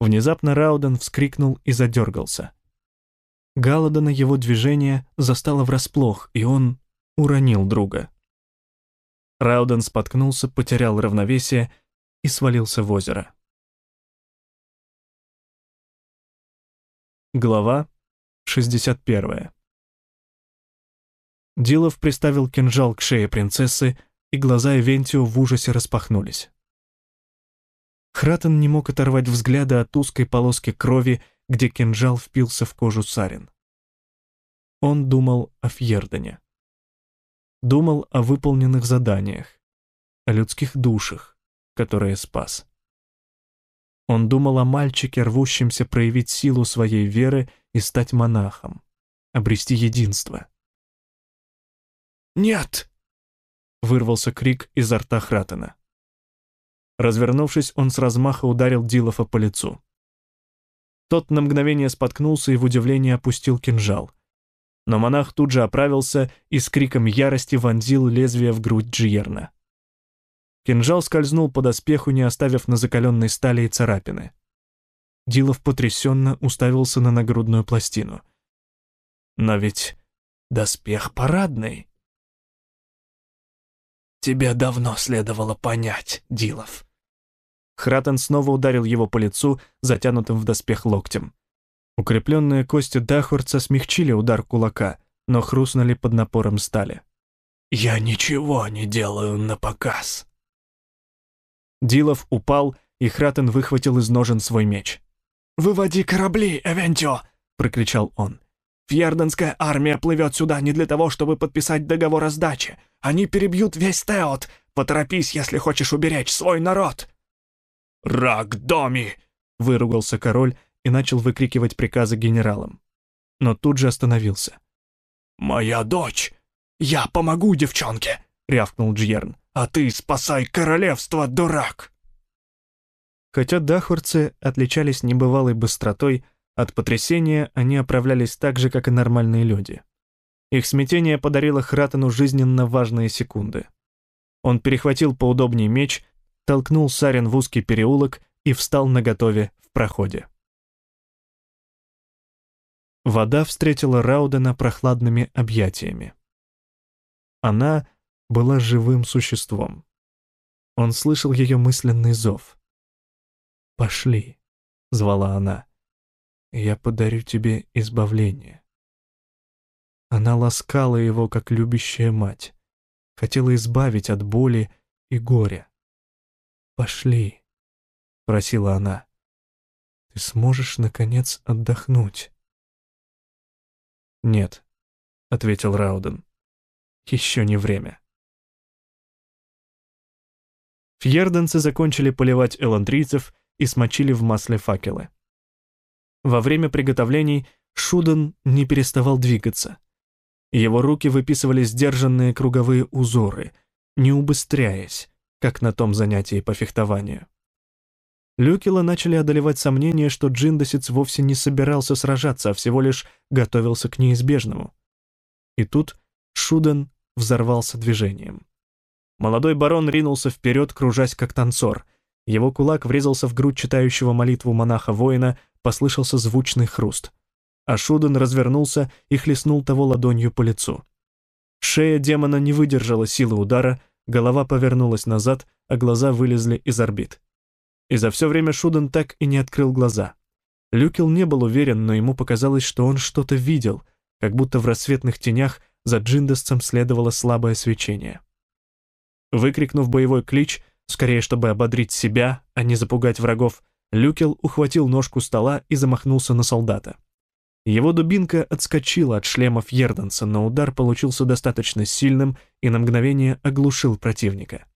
Внезапно Рауден вскрикнул и задергался. Галадона его движение застало врасплох, и он уронил друга. Рауден споткнулся, потерял равновесие и свалился в озеро. Глава 61. Дилов приставил кинжал к шее принцессы, и глаза Эвентио в ужасе распахнулись. Хратен не мог оторвать взгляда от узкой полоски крови, где кинжал впился в кожу Сарин. Он думал о Фьердене. Думал о выполненных заданиях, о людских душах, которые спас. Он думал о мальчике, рвущемся проявить силу своей веры и стать монахом, обрести единство. «Нет!» — вырвался крик изо рта Хратена. Развернувшись, он с размаха ударил Дилофа по лицу. Тот на мгновение споткнулся и в удивлении опустил кинжал. Но монах тут же оправился и с криком ярости вонзил лезвие в грудь Джиерна. Кинжал скользнул по доспеху, не оставив на закаленной стали и царапины. Дилов потрясенно уставился на нагрудную пластину. «Но ведь доспех парадный!» «Тебе давно следовало понять, Дилов». Хратен снова ударил его по лицу, затянутым в доспех локтем. Укрепленные кости Дахурца смягчили удар кулака, но хрустнули под напором стали. «Я ничего не делаю на показ». Дилов упал, и Хратен выхватил из ножен свой меч. «Выводи корабли, Эвентио!» — прокричал он. Фьерденская армия плывет сюда не для того, чтобы подписать договор о сдаче. Они перебьют весь Теот. Поторопись, если хочешь уберечь свой народ!» «Рак доми!» — выругался король и начал выкрикивать приказы генералам. Но тут же остановился. «Моя дочь! Я помогу девчонке!» — рявкнул Джьерн. «А ты спасай королевство, дурак!» Хотя дахурцы отличались небывалой быстротой, от потрясения они оправлялись так же, как и нормальные люди. Их смятение подарило Хратену жизненно важные секунды. Он перехватил поудобнее меч, толкнул Сарин в узкий переулок и встал наготове в проходе. Вода встретила Раудена прохладными объятиями. Она была живым существом. Он слышал ее мысленный зов. «Пошли», — звала она я подарю тебе избавление». Она ласкала его, как любящая мать, хотела избавить от боли и горя. «Пошли», — просила она, — «ты сможешь, наконец, отдохнуть». «Нет», — ответил Рауден, — «еще не время». Фьерденцы закончили поливать эландрийцев и смочили в масле факелы. Во время приготовлений Шуден не переставал двигаться. Его руки выписывали сдержанные круговые узоры, не убыстряясь, как на том занятии по фехтованию. Люкила начали одолевать сомнения, что Джиндосец вовсе не собирался сражаться, а всего лишь готовился к неизбежному. И тут Шуден взорвался движением. Молодой барон ринулся вперед, кружась как танцор. Его кулак врезался в грудь читающего молитву монаха-воина, послышался звучный хруст. А Шуден развернулся и хлестнул того ладонью по лицу. Шея демона не выдержала силы удара, голова повернулась назад, а глаза вылезли из орбит. И за все время Шуден так и не открыл глаза. Люкел не был уверен, но ему показалось, что он что-то видел, как будто в рассветных тенях за Джиндосцем следовало слабое свечение. Выкрикнув боевой клич, скорее чтобы ободрить себя, а не запугать врагов, Люкел ухватил ножку стола и замахнулся на солдата. Его дубинка отскочила от шлема Фьерденса, но удар получился достаточно сильным и на мгновение оглушил противника.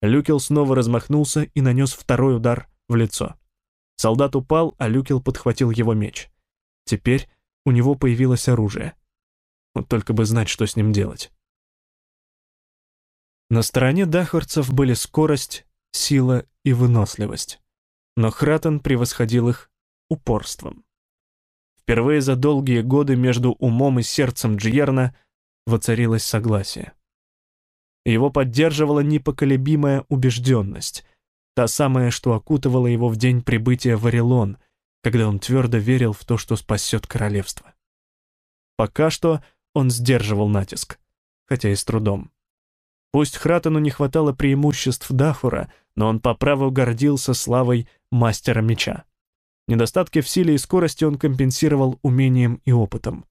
Люкел снова размахнулся и нанес второй удар в лицо. Солдат упал, а Люкел подхватил его меч. Теперь у него появилось оружие. Вот только бы знать, что с ним делать. На стороне дахорцев были скорость, сила и выносливость но Хратен превосходил их упорством. Впервые за долгие годы между умом и сердцем Джиерна воцарилось согласие. Его поддерживала непоколебимая убежденность, та самая, что окутывала его в день прибытия в Орелон, когда он твердо верил в то, что спасет королевство. Пока что он сдерживал натиск, хотя и с трудом. Пусть Хратену не хватало преимуществ Дахура, но он по праву гордился славой мастера меча. Недостатки в силе и скорости он компенсировал умением и опытом.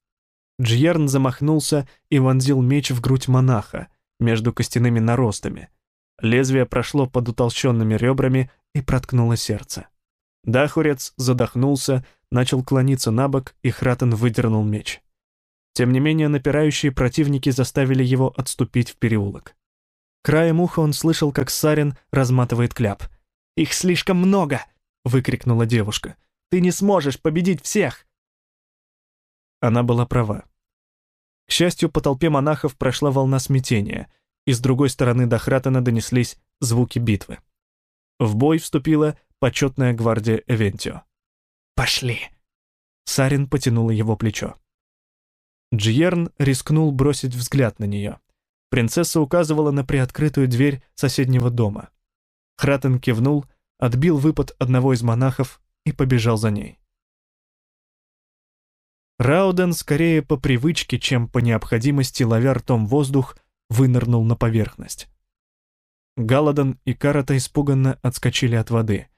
Джьерн замахнулся и вонзил меч в грудь монаха, между костяными наростами. Лезвие прошло под утолщенными ребрами и проткнуло сердце. Дахурец задохнулся, начал клониться на бок, и Хратен выдернул меч. Тем не менее, напирающие противники заставили его отступить в переулок. Краем уха он слышал, как Сарин разматывает кляп. «Их слишком много!» — выкрикнула девушка. «Ты не сможешь победить всех!» Она была права. К счастью, по толпе монахов прошла волна смятения, и с другой стороны до Хратена донеслись звуки битвы. В бой вступила почетная гвардия Эвентио. «Пошли!» Сарин потянула его плечо. Джиерн рискнул бросить взгляд на нее. Принцесса указывала на приоткрытую дверь соседнего дома. Хратен кивнул, отбил выпад одного из монахов и побежал за ней. Рауден скорее по привычке, чем по необходимости, ловя ртом воздух, вынырнул на поверхность. Галадон и Карата испуганно отскочили от воды.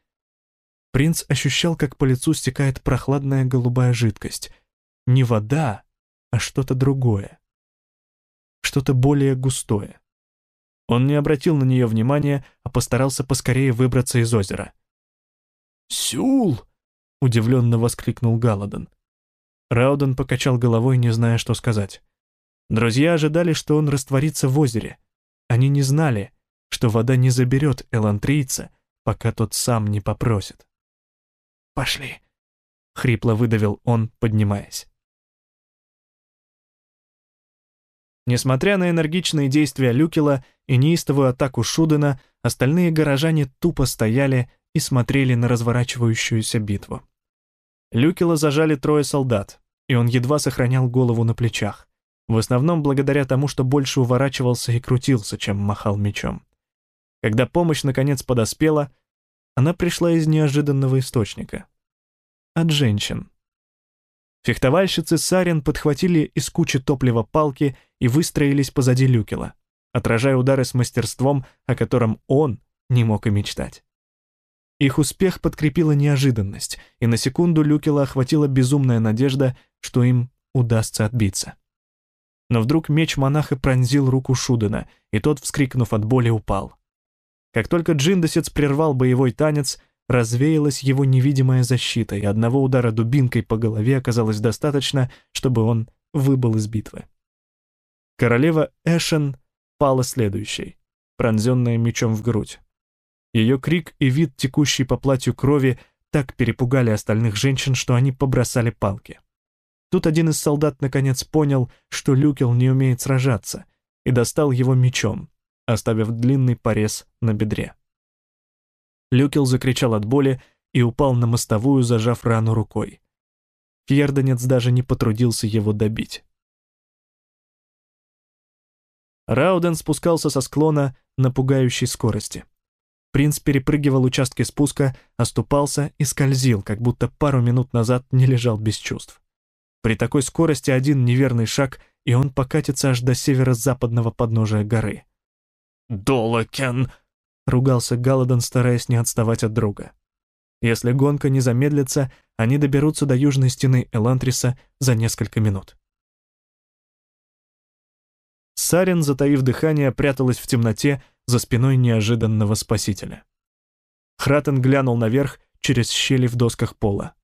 Принц ощущал, как по лицу стекает прохладная голубая жидкость. Не вода, а что-то другое что-то более густое. Он не обратил на нее внимания, а постарался поскорее выбраться из озера. «Сюл!» — удивленно воскликнул Галадон. Рауден покачал головой, не зная, что сказать. Друзья ожидали, что он растворится в озере. Они не знали, что вода не заберет элантрийца, пока тот сам не попросит. «Пошли!» — хрипло выдавил он, поднимаясь. Несмотря на энергичные действия Люкела и неистовую атаку Шудена, остальные горожане тупо стояли и смотрели на разворачивающуюся битву. Люкела зажали трое солдат, и он едва сохранял голову на плечах, в основном благодаря тому, что больше уворачивался и крутился, чем махал мечом. Когда помощь наконец подоспела, она пришла из неожиданного источника. От женщин. Фехтовальщицы Сарин подхватили из кучи топлива палки и выстроились позади Люкела, отражая удары с мастерством, о котором он не мог и мечтать. Их успех подкрепила неожиданность, и на секунду Люкела охватила безумная надежда, что им удастся отбиться. Но вдруг меч монаха пронзил руку Шудена, и тот, вскрикнув от боли, упал. Как только Джиндосец прервал боевой танец, развеялась его невидимая защита, и одного удара дубинкой по голове оказалось достаточно, чтобы он выбыл из битвы. Королева Эшен пала следующей, пронзенная мечом в грудь. Ее крик и вид, текущий по платью крови, так перепугали остальных женщин, что они побросали палки. Тут один из солдат наконец понял, что Люкел не умеет сражаться, и достал его мечом, оставив длинный порез на бедре. Люкел закричал от боли и упал на мостовую, зажав рану рукой. Фьердонец даже не потрудился его добить. Рауден спускался со склона на пугающей скорости. Принц перепрыгивал участки спуска, оступался и скользил, как будто пару минут назад не лежал без чувств. При такой скорости один неверный шаг, и он покатится аж до северо-западного подножия горы. «Долокен!» — ругался Галадон, стараясь не отставать от друга. Если гонка не замедлится, они доберутся до южной стены Элантриса за несколько минут. Сарин, затаив дыхание, пряталась в темноте за спиной неожиданного спасителя. Хратен глянул наверх через щели в досках пола.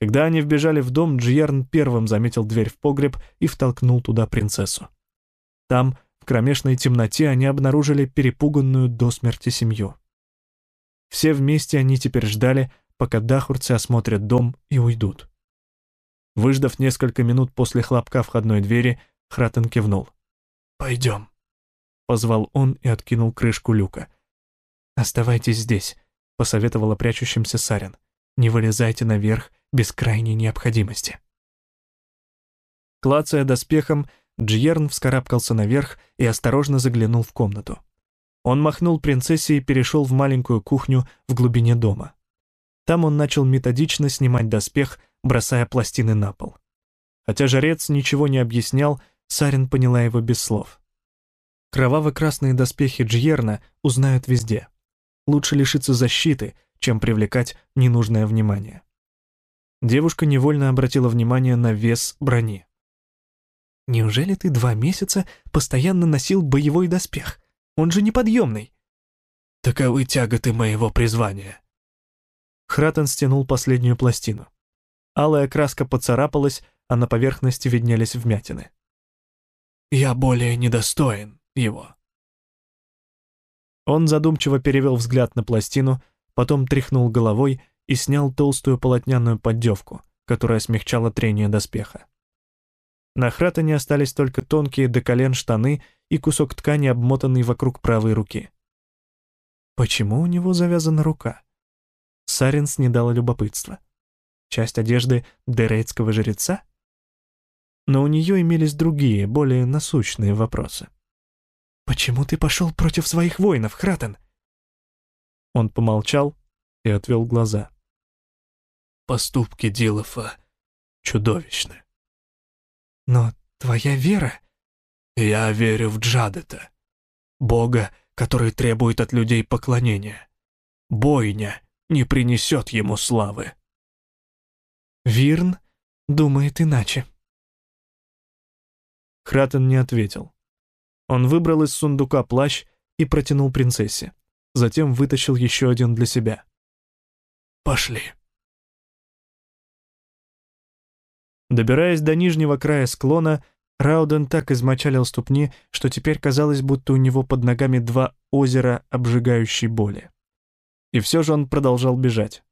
Когда они вбежали в дом, Джиерн первым заметил дверь в погреб и втолкнул туда принцессу. Там кромешной темноте они обнаружили перепуганную до смерти семью. Все вместе они теперь ждали, пока дахурцы осмотрят дом и уйдут. Выждав несколько минут после хлопка входной двери, Хратен кивнул. «Пойдем», — позвал он и откинул крышку люка. «Оставайтесь здесь», — посоветовала прячущимся Сарин. «Не вылезайте наверх без крайней необходимости». Клацая доспехом, Джиерн вскарабкался наверх и осторожно заглянул в комнату. Он махнул принцессе и перешел в маленькую кухню в глубине дома. Там он начал методично снимать доспех, бросая пластины на пол. Хотя жрец ничего не объяснял, Сарин поняла его без слов. Кроваво-красные доспехи Джьерна узнают везде. Лучше лишиться защиты, чем привлекать ненужное внимание. Девушка невольно обратила внимание на вес брони. «Неужели ты два месяца постоянно носил боевой доспех? Он же неподъемный!» «Таковы тяготы моего призвания». Хратен стянул последнюю пластину. Алая краска поцарапалась, а на поверхности виднелись вмятины. «Я более недостоин его». Он задумчиво перевел взгляд на пластину, потом тряхнул головой и снял толстую полотняную поддевку, которая смягчала трение доспеха. На Хратане остались только тонкие до колен штаны и кусок ткани, обмотанный вокруг правой руки. Почему у него завязана рука? Саренс не дала любопытства. Часть одежды дерейтского жреца? Но у нее имелись другие, более насущные вопросы. «Почему ты пошел против своих воинов, Хратен?» Он помолчал и отвел глаза. «Поступки Дилофа чудовищны». «Но твоя вера...» «Я верю в Джадета, Бога, который требует от людей поклонения. Бойня не принесет ему славы». Вирн думает иначе. Хратен не ответил. Он выбрал из сундука плащ и протянул принцессе. Затем вытащил еще один для себя. «Пошли». Добираясь до нижнего края склона, Рауден так измочалил ступни, что теперь казалось, будто у него под ногами два озера обжигающей боли. И все же он продолжал бежать.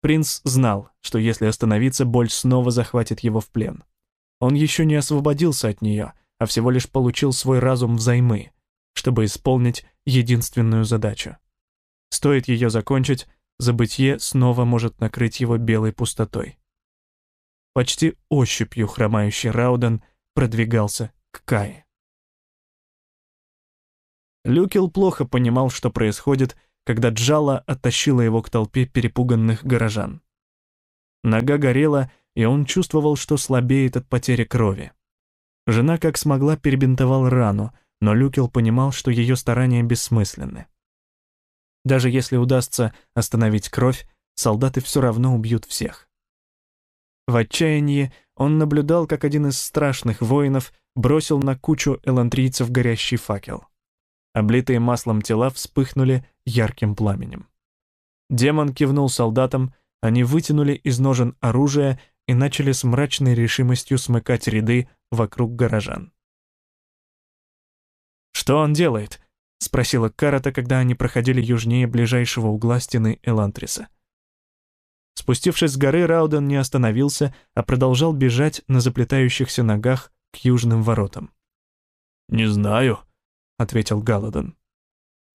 Принц знал, что если остановиться, боль снова захватит его в плен. Он еще не освободился от нее, а всего лишь получил свой разум взаймы, чтобы исполнить единственную задачу. Стоит ее закончить, забытье снова может накрыть его белой пустотой. Почти ощупью хромающий Рауден продвигался к Кае. Люкел плохо понимал, что происходит, когда Джала оттащила его к толпе перепуганных горожан. Нога горела, и он чувствовал, что слабеет от потери крови. Жена как смогла перебинтовала рану, но Люкел понимал, что ее старания бессмысленны. Даже если удастся остановить кровь, солдаты все равно убьют всех. В отчаянии он наблюдал, как один из страшных воинов бросил на кучу элантрийцев горящий факел. Облитые маслом тела вспыхнули ярким пламенем. Демон кивнул солдатам, они вытянули из ножен оружие и начали с мрачной решимостью смыкать ряды вокруг горожан. «Что он делает?» — спросила Карата, когда они проходили южнее ближайшего угла стены Элантриса. Спустившись с горы, Рауден не остановился, а продолжал бежать на заплетающихся ногах к южным воротам. «Не знаю», — ответил Галадон.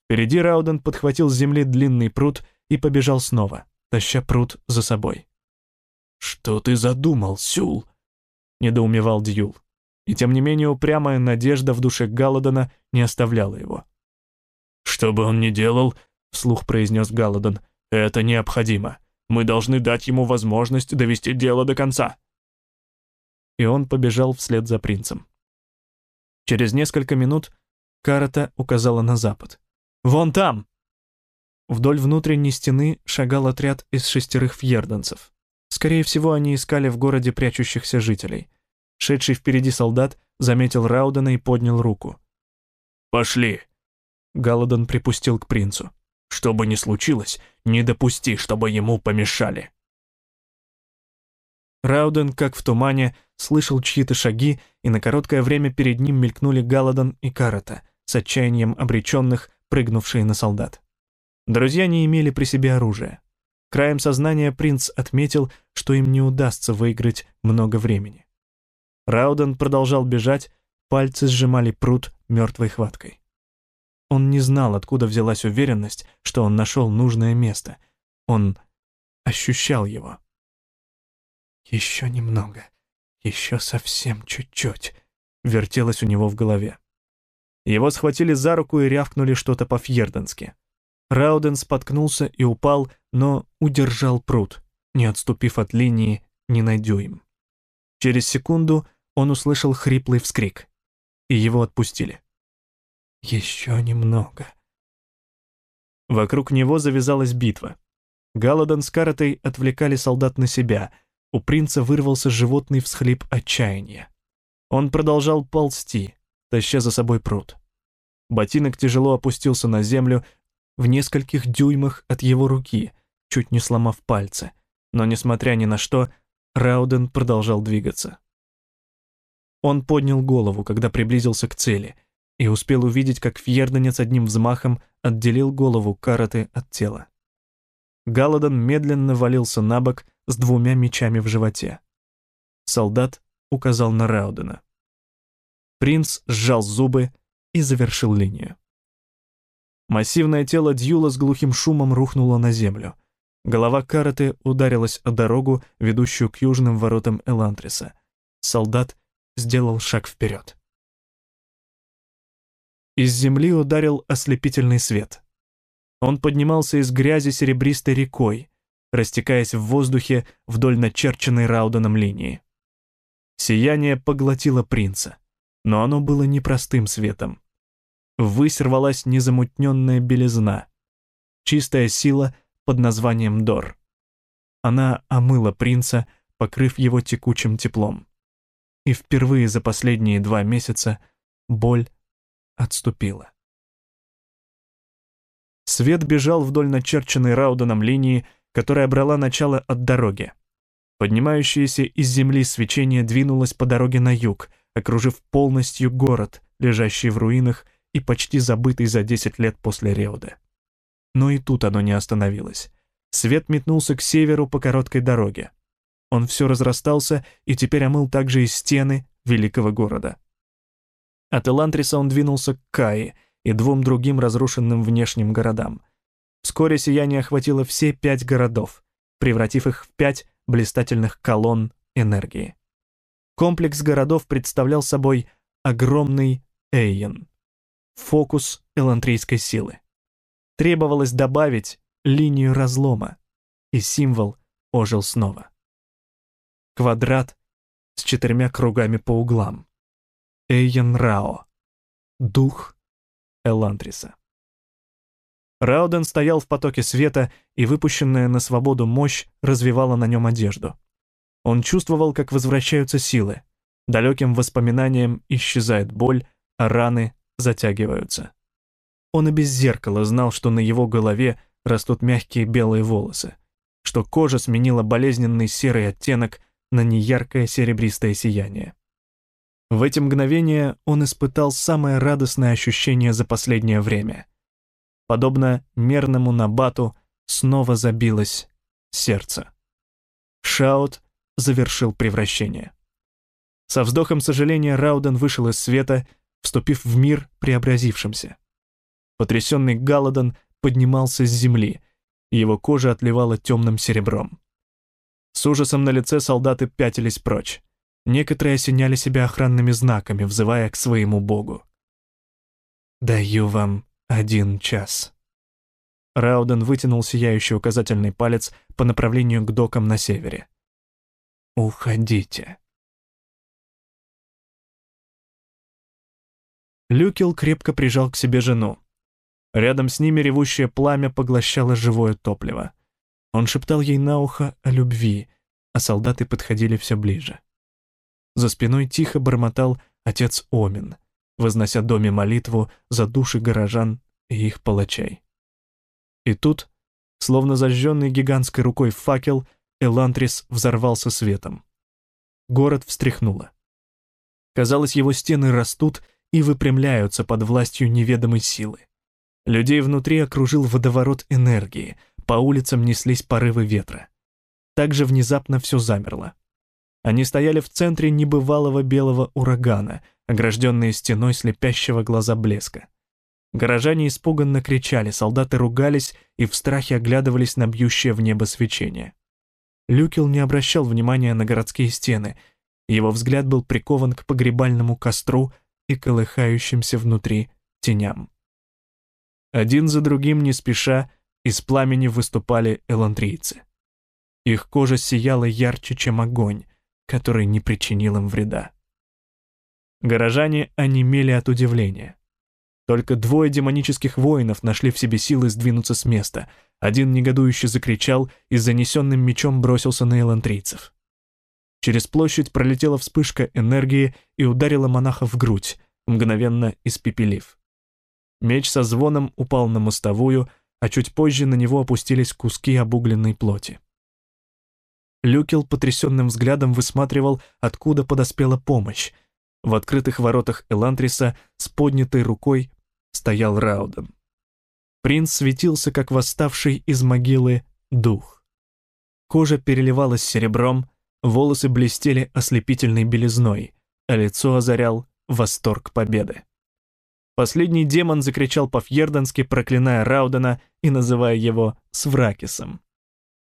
Впереди Рауден подхватил с земли длинный пруд и побежал снова, таща пруд за собой. «Что ты задумал, Сюл?» — недоумевал Дьюл и тем не менее упрямая надежда в душе Галладона не оставляла его. «Что бы он ни делал», — вслух произнес Галладон, — «это необходимо. Мы должны дать ему возможность довести дело до конца». И он побежал вслед за принцем. Через несколько минут Карата указала на запад. «Вон там!» Вдоль внутренней стены шагал отряд из шестерых фьерданцев. Скорее всего, они искали в городе прячущихся жителей. Шедший впереди солдат заметил Раудена и поднял руку. «Пошли!» Галадон припустил к принцу. «Что бы ни случилось, не допусти, чтобы ему помешали!» Рауден, как в тумане, слышал чьи-то шаги, и на короткое время перед ним мелькнули Галадон и Карата, с отчаянием обреченных, прыгнувшие на солдат. Друзья не имели при себе оружия. Краем сознания принц отметил, что им не удастся выиграть много времени. Рауден продолжал бежать, пальцы сжимали пруд мертвой хваткой. Он не знал, откуда взялась уверенность, что он нашел нужное место. Он ощущал его. «Еще немного, еще совсем чуть-чуть», — вертелось у него в голове. Его схватили за руку и рявкнули что-то по-фьерденски. Рауден споткнулся и упал, но удержал пруд, не отступив от линии ни на дюйм. Через секунду он услышал хриплый вскрик, и его отпустили. Еще немного. Вокруг него завязалась битва. Галадон с Каратой отвлекали солдат на себя. У принца вырвался животный всхлип отчаяния. Он продолжал ползти, таща за собой пруд. Ботинок тяжело опустился на землю в нескольких дюймах от его руки, чуть не сломав пальцы. Но, несмотря ни на что, Рауден продолжал двигаться. Он поднял голову, когда приблизился к цели, и успел увидеть, как фьерденец одним взмахом отделил голову Караты от тела. Галадон медленно валился на бок с двумя мечами в животе. Солдат указал на Раудена. Принц сжал зубы и завершил линию. Массивное тело Дьюла с глухим шумом рухнуло на землю. Голова Караты ударилась о дорогу, ведущую к южным воротам Элантриса. Солдат сделал шаг вперед. Из земли ударил ослепительный свет. Он поднимался из грязи серебристой рекой, растекаясь в воздухе вдоль начерченной Рауденом линии. Сияние поглотило принца, но оно было непростым светом. Ввысь рвалась незамутненная белизна, чистая сила под названием Дор. Она омыла принца, покрыв его текучим теплом. И впервые за последние два месяца боль отступила. Свет бежал вдоль начерченной Рауданом линии, которая брала начало от дороги. Поднимающееся из земли свечение двинулось по дороге на юг, окружив полностью город, лежащий в руинах и почти забытый за 10 лет после Реуда. Но и тут оно не остановилось. Свет метнулся к северу по короткой дороге. Он все разрастался и теперь омыл также и стены великого города. От Элантриса он двинулся к Каи и двум другим разрушенным внешним городам. Вскоре сияние охватило все пять городов, превратив их в пять блистательных колонн энергии. Комплекс городов представлял собой огромный Эйен, фокус элантрийской силы. Требовалось добавить линию разлома, и символ ожил снова. Квадрат с четырьмя кругами по углам. Эйен Рао, дух Элантриса. Рауден стоял в потоке света, и выпущенная на свободу мощь развивала на нем одежду. Он чувствовал, как возвращаются силы. Далеким воспоминанием исчезает боль, а раны затягиваются. Он и без зеркала знал, что на его голове растут мягкие белые волосы, что кожа сменила болезненный серый оттенок на неяркое серебристое сияние. В эти мгновения он испытал самое радостное ощущение за последнее время — подобно мерному набату, снова забилось сердце. Шаут завершил превращение. Со вздохом сожаления Рауден вышел из света, вступив в мир преобразившимся. Потрясенный Галадон поднимался с земли, его кожа отливала темным серебром. С ужасом на лице солдаты пятились прочь. Некоторые осеняли себя охранными знаками, взывая к своему богу. «Даю вам один час. Рауден вытянул сияющий указательный палец по направлению к докам на севере. «Уходите». Люкел крепко прижал к себе жену. Рядом с ними ревущее пламя поглощало живое топливо. Он шептал ей на ухо о любви, а солдаты подходили все ближе. За спиной тихо бормотал отец Омин, вознося доме молитву за души горожан и их палачей. И тут, словно зажженный гигантской рукой факел, Элантрис взорвался светом. Город встряхнуло. Казалось, его стены растут и выпрямляются под властью неведомой силы. Людей внутри окружил водоворот энергии, по улицам неслись порывы ветра. Также внезапно все замерло. Они стояли в центре небывалого белого урагана, огражденные стеной слепящего глаза блеска. Горожане испуганно кричали, солдаты ругались и в страхе оглядывались на бьющее в небо свечение. Люкел не обращал внимания на городские стены, его взгляд был прикован к погребальному костру и колыхающимся внутри теням. Один за другим, не спеша, из пламени выступали элантрийцы. Их кожа сияла ярче, чем огонь, который не причинил им вреда. Горожане онемели от удивления. Только двое демонических воинов нашли в себе силы сдвинуться с места. Один негодующе закричал и с занесенным мечом бросился на элантрийцев. Через площадь пролетела вспышка энергии и ударила монаха в грудь, мгновенно испепелив. Меч со звоном упал на мостовую, а чуть позже на него опустились куски обугленной плоти. Люкел потрясенным взглядом высматривал, откуда подоспела помощь. В открытых воротах Элантриса с поднятой рукой стоял Рауден. Принц светился, как восставший из могилы дух. Кожа переливалась серебром, волосы блестели ослепительной белизной, а лицо озарял восторг победы. Последний демон закричал по-фьерденски, проклиная Раудена и называя его Свракисом.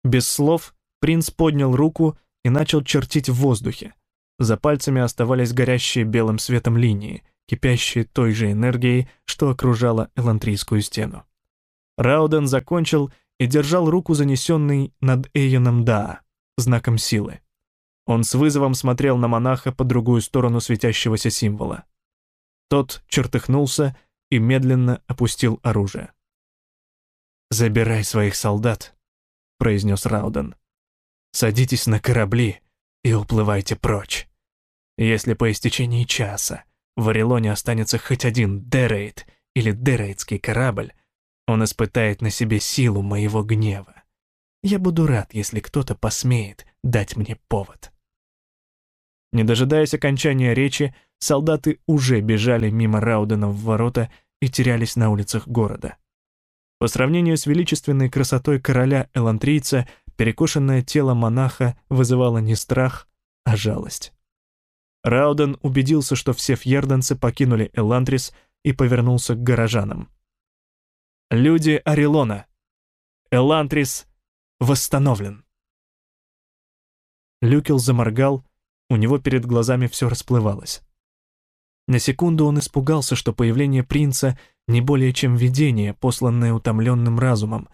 Без слов принц поднял руку и начал чертить в воздухе. За пальцами оставались горящие белым светом линии, кипящие той же энергией, что окружала Элантрийскую стену. Рауден закончил и держал руку, занесенной над Эйоном Даа, знаком силы. Он с вызовом смотрел на монаха по другую сторону светящегося символа. Тот чертыхнулся и медленно опустил оружие. «Забирай своих солдат», — произнес Рауден. «Садитесь на корабли и уплывайте прочь. Если по истечении часа в Орелоне останется хоть один Дерейд или Дерейдский корабль, он испытает на себе силу моего гнева. Я буду рад, если кто-то посмеет дать мне повод». Не дожидаясь окончания речи, солдаты уже бежали мимо Раудена в ворота и терялись на улицах города. По сравнению с величественной красотой короля Элантрийца, перекошенное тело монаха вызывало не страх, а жалость. Рауден убедился, что все фьерданцы покинули Элантрис и повернулся к горожанам. «Люди Орелона! Элантрис восстановлен!» Люкел заморгал, у него перед глазами все расплывалось. На секунду он испугался, что появление принца не более чем видение, посланное утомленным разумом,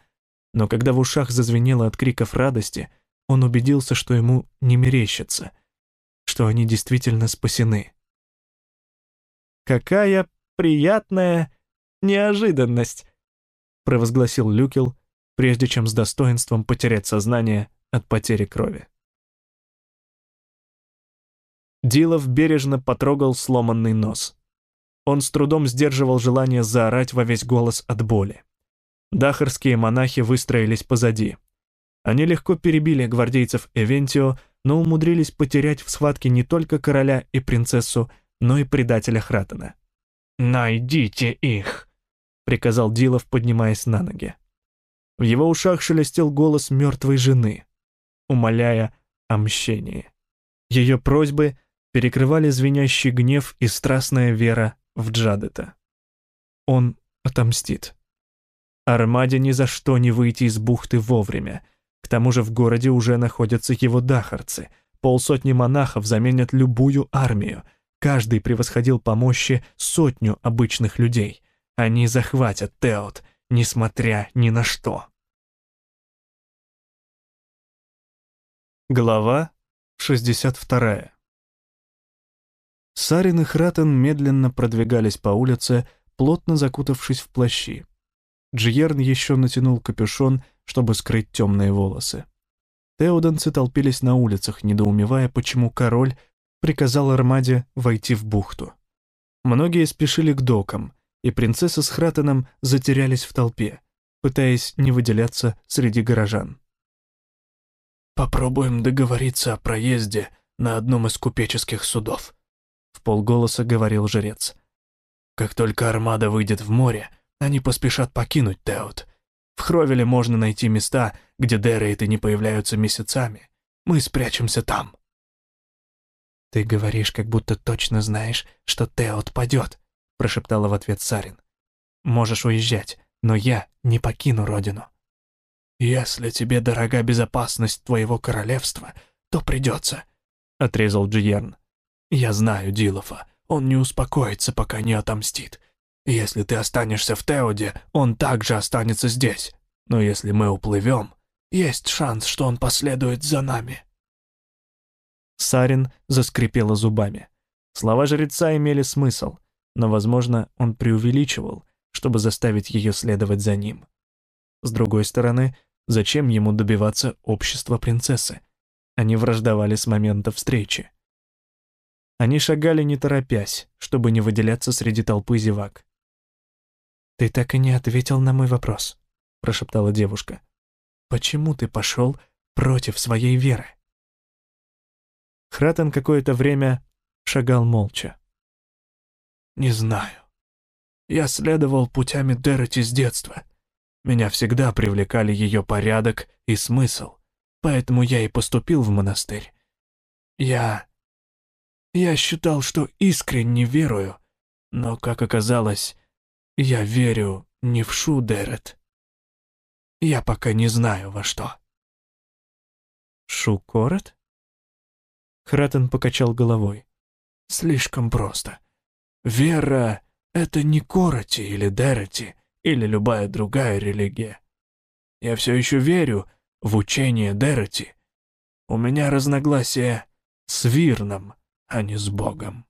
но когда в ушах зазвенело от криков радости, он убедился, что ему не мерещится, что они действительно спасены. «Какая приятная неожиданность!» — провозгласил Люкел, прежде чем с достоинством потерять сознание от потери крови. Дилов бережно потрогал сломанный нос. Он с трудом сдерживал желание заорать во весь голос от боли. Дахарские монахи выстроились позади. Они легко перебили гвардейцев Эвентио, но умудрились потерять в схватке не только короля и принцессу, но и предателя Хратена. «Найдите их!» — приказал Дилов, поднимаясь на ноги. В его ушах шелестел голос мертвой жены, умоляя о мщении. Ее просьбы перекрывали звенящий гнев и страстная вера в Джадета. Он отомстит. Армаде ни за что не выйти из бухты вовремя. К тому же в городе уже находятся его дахарцы. Полсотни монахов заменят любую армию. Каждый превосходил по мощи сотню обычных людей. Они захватят Теот, несмотря ни на что. Глава 62. Сарин и Хратен медленно продвигались по улице, плотно закутавшись в плащи. Джиерн еще натянул капюшон, чтобы скрыть темные волосы. Теоденцы толпились на улицах, недоумевая, почему король приказал Армаде войти в бухту. Многие спешили к докам, и принцесса с Хратеном затерялись в толпе, пытаясь не выделяться среди горожан. «Попробуем договориться о проезде на одном из купеческих судов», в полголоса говорил жрец. Как только армада выйдет в море, они поспешат покинуть Теут. В Хровеле можно найти места, где Дерейты не появляются месяцами. Мы спрячемся там. «Ты говоришь, как будто точно знаешь, что Теот падет», — прошептала в ответ Сарин. «Можешь уезжать, но я не покину родину». «Если тебе дорога безопасность твоего королевства, то придется», — отрезал Джиерн. Я знаю Дилофа. Он не успокоится, пока не отомстит. Если ты останешься в Теоде, он также останется здесь. Но если мы уплывем, есть шанс, что он последует за нами». Сарин заскрипела зубами. Слова жреца имели смысл. но, возможно, он преувеличивал, чтобы заставить ее следовать за ним. С другой стороны, зачем ему добиваться общества принцессы? Они враждовали с момента встречи. Они шагали не торопясь, чтобы не выделяться среди толпы зевак. «Ты так и не ответил на мой вопрос», — прошептала девушка. «Почему ты пошел против своей веры?» Хратен какое-то время шагал молча. «Не знаю. Я следовал путями Дероти с детства. Меня всегда привлекали ее порядок и смысл, поэтому я и поступил в монастырь. Я... Я считал, что искренне верую, но, как оказалось, я верю не в Шу Дерет. Я пока не знаю во что». «Шу-Корет?» Хратен покачал головой. «Слишком просто. Вера — это не Короти или Дерети, или любая другая религия. Я все еще верю в учение Дерети. У меня разногласия с Вирном, а не с Богом».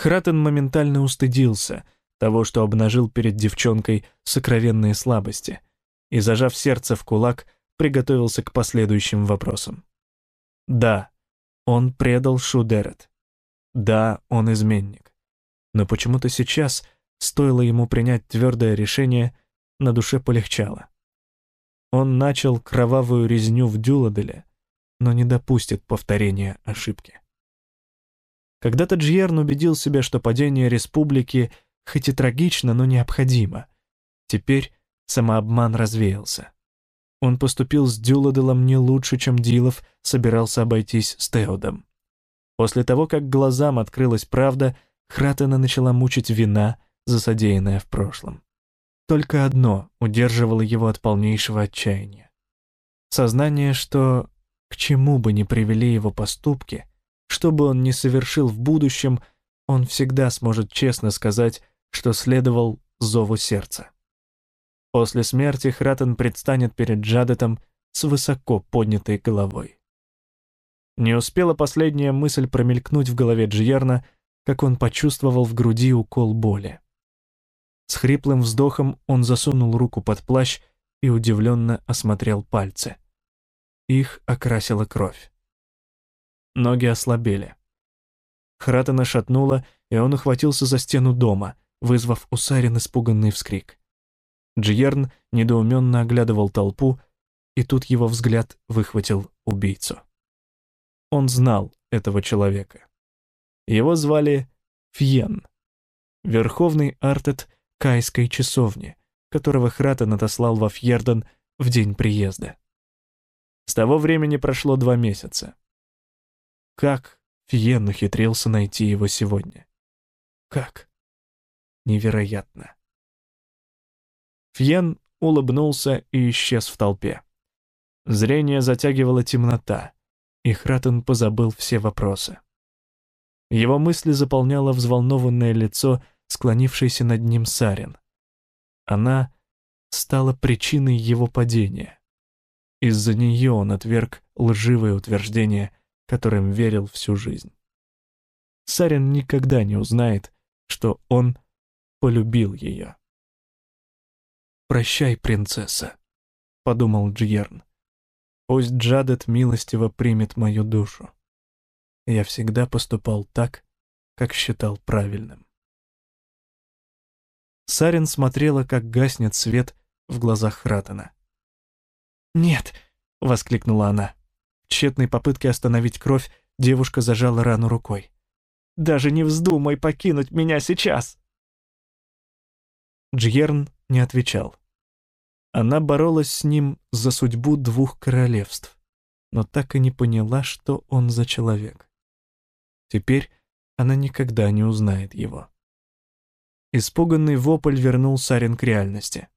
Хратен моментально устыдился того, что обнажил перед девчонкой сокровенные слабости, и, зажав сердце в кулак, приготовился к последующим вопросам. Да, он предал Шудерет. Да, он изменник. Но почему-то сейчас, стоило ему принять твердое решение, на душе полегчало. Он начал кровавую резню в Дюладеле, но не допустит повторения ошибки. Когда-то Джьерн убедил себя, что падение республики хоть и трагично, но необходимо. Теперь самообман развеялся. Он поступил с Дюладелом не лучше, чем Дилов собирался обойтись с Теодом. После того, как глазам открылась правда, Хратена начала мучить вина за содеянное в прошлом. Только одно удерживало его от полнейшего отчаяния. Сознание, что к чему бы ни привели его поступки, что бы он ни совершил в будущем, он всегда сможет честно сказать, что следовал зову сердца. После смерти Хратен предстанет перед Джадетом с высоко поднятой головой. Не успела последняя мысль промелькнуть в голове Джиерна, как он почувствовал в груди укол боли. С хриплым вздохом он засунул руку под плащ и удивленно осмотрел пальцы. Их окрасила кровь. Ноги ослабели. Хратена шатнула, и он ухватился за стену дома, вызвав у Сарин испуганный вскрик. Джиерн недоуменно оглядывал толпу, и тут его взгляд выхватил убийцу. Он знал этого человека. Его звали Фьен, верховный артет Кайской часовни, которого Хратен отослал во Фьерден в день приезда. С того времени прошло два месяца. Как Фьен ухитрился найти его сегодня? Как? Невероятно. Фьен улыбнулся и исчез в толпе. Зрение затягивала темнота, и Хратен позабыл все вопросы. Его мысли заполняло взволнованное лицо, склонившееся над ним Сарин. Она стала причиной его падения. Из-за нее он отверг лживое утверждение, которым верил всю жизнь. Сарин никогда не узнает, что он полюбил ее. «Прощай, принцесса», — подумал Джиерн. «Пусть Джадет милостиво примет мою душу. Я всегда поступал так, как считал правильным». Сарин смотрела, как гаснет свет в глазах Хратена. «Нет!» — воскликнула она. Тщетной попытке остановить кровь девушка зажала рану рукой. «Даже не вздумай покинуть меня сейчас!» Джьерн не отвечал. Она боролась с ним за судьбу двух королевств, но так и не поняла, что он за человек. Теперь она никогда не узнает его. Испуганный вопль вернул Сарин к реальности.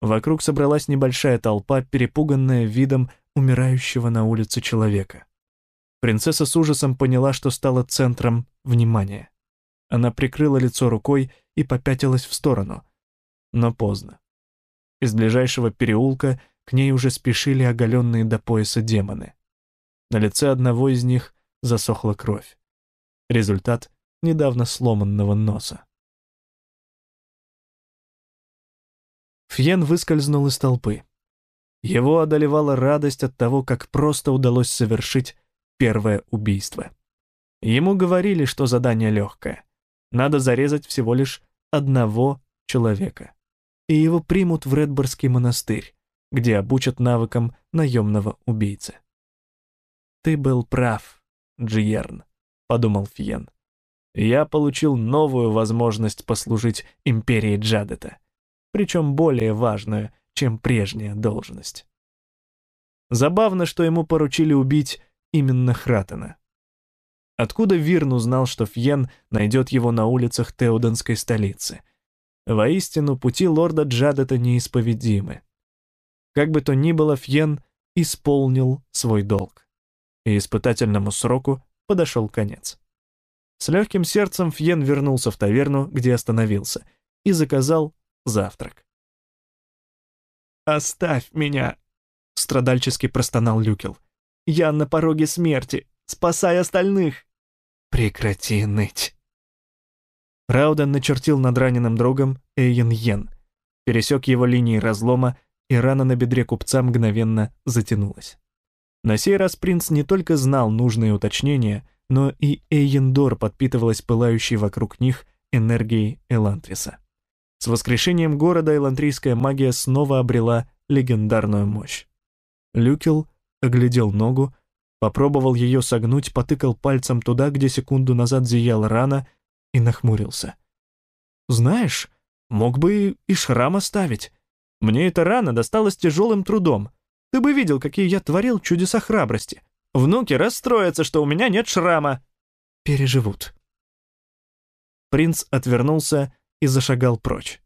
Вокруг собралась небольшая толпа, перепуганная видом умирающего на улице человека. Принцесса с ужасом поняла, что стала центром внимания. Она прикрыла лицо рукой и попятилась в сторону, но поздно. Из ближайшего переулка к ней уже спешили оголенные до пояса демоны. На лице одного из них засохла кровь. Результат недавно сломанного носа. Фьен выскользнул из толпы. Его одолевала радость от того, как просто удалось совершить первое убийство. Ему говорили, что задание легкое. Надо зарезать всего лишь одного человека. И его примут в Редборский монастырь, где обучат навыкам наемного убийцы. «Ты был прав, Джиерн», — подумал Фьен. «Я получил новую возможность послужить империи Джадета, причем более важную, чем прежняя должность». Забавно, что ему поручили убить именно Хратена. Откуда Вирн узнал, что Фьен найдет его на улицах Теоденской столицы? Воистину, пути лорда Джадета неисповедимы. Как бы то ни было, Фьен исполнил свой долг. И испытательному сроку подошел конец. С легким сердцем Фьен вернулся в таверну, где остановился, и заказал завтрак. «Оставь меня!» — страдальчески простонал Люкел. «Я на пороге смерти! Спасай остальных!» Прекрати ныть. Рауден начертил над раненым другом Эйен Йен, пересек его линии разлома, и рана на бедре купца мгновенно затянулась. На сей раз принц не только знал нужные уточнения, но и Эйендор подпитывалась пылающей вокруг них энергией Элантриса. С воскрешением города элантрийская магия снова обрела легендарную мощь. Люкел оглядел ногу, Попробовал ее согнуть, потыкал пальцем туда, где секунду назад зияла рана, и нахмурился. «Знаешь, мог бы и шрам оставить. Мне эта рана досталась тяжелым трудом. Ты бы видел, какие я творил чудеса храбрости. Внуки расстроятся, что у меня нет шрама. Переживут». Принц отвернулся и зашагал прочь.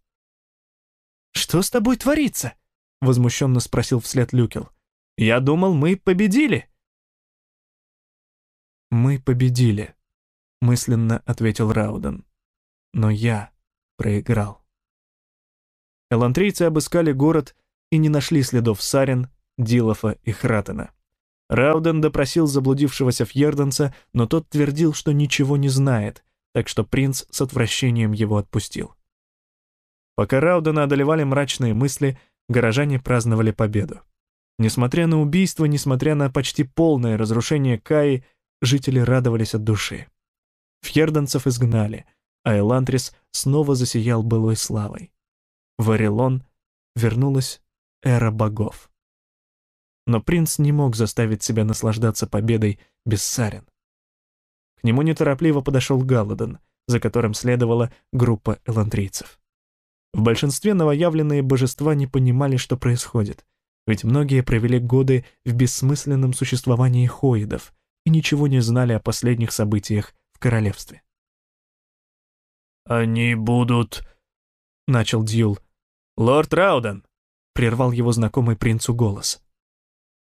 «Что с тобой творится?» — возмущенно спросил вслед Люкел. «Я думал, мы победили». «Мы победили», — мысленно ответил Рауден. «Но я проиграл». Элантрийцы обыскали город и не нашли следов Сарин, Дилофа и Хратена. Рауден допросил заблудившегося фьерденца, но тот твердил, что ничего не знает, так что принц с отвращением его отпустил. Пока Раудена одолевали мрачные мысли, горожане праздновали победу. Несмотря на убийство, несмотря на почти полное разрушение Каи, жители радовались от души. Фьерданцев изгнали, а Элантрис снова засиял былой славой. В Орелон вернулась эра богов. Но принц не мог заставить себя наслаждаться победой без Сарен. К нему неторопливо подошел Галадон, за которым следовала группа элантрийцев. В большинстве новоявленные божества не понимали, что происходит, ведь многие провели годы в бессмысленном существовании хоидов, и ничего не знали о последних событиях в королевстве. «Они будут...» — начал Дьюл. «Лорд Рауден!» — прервал его знакомый принцу голос.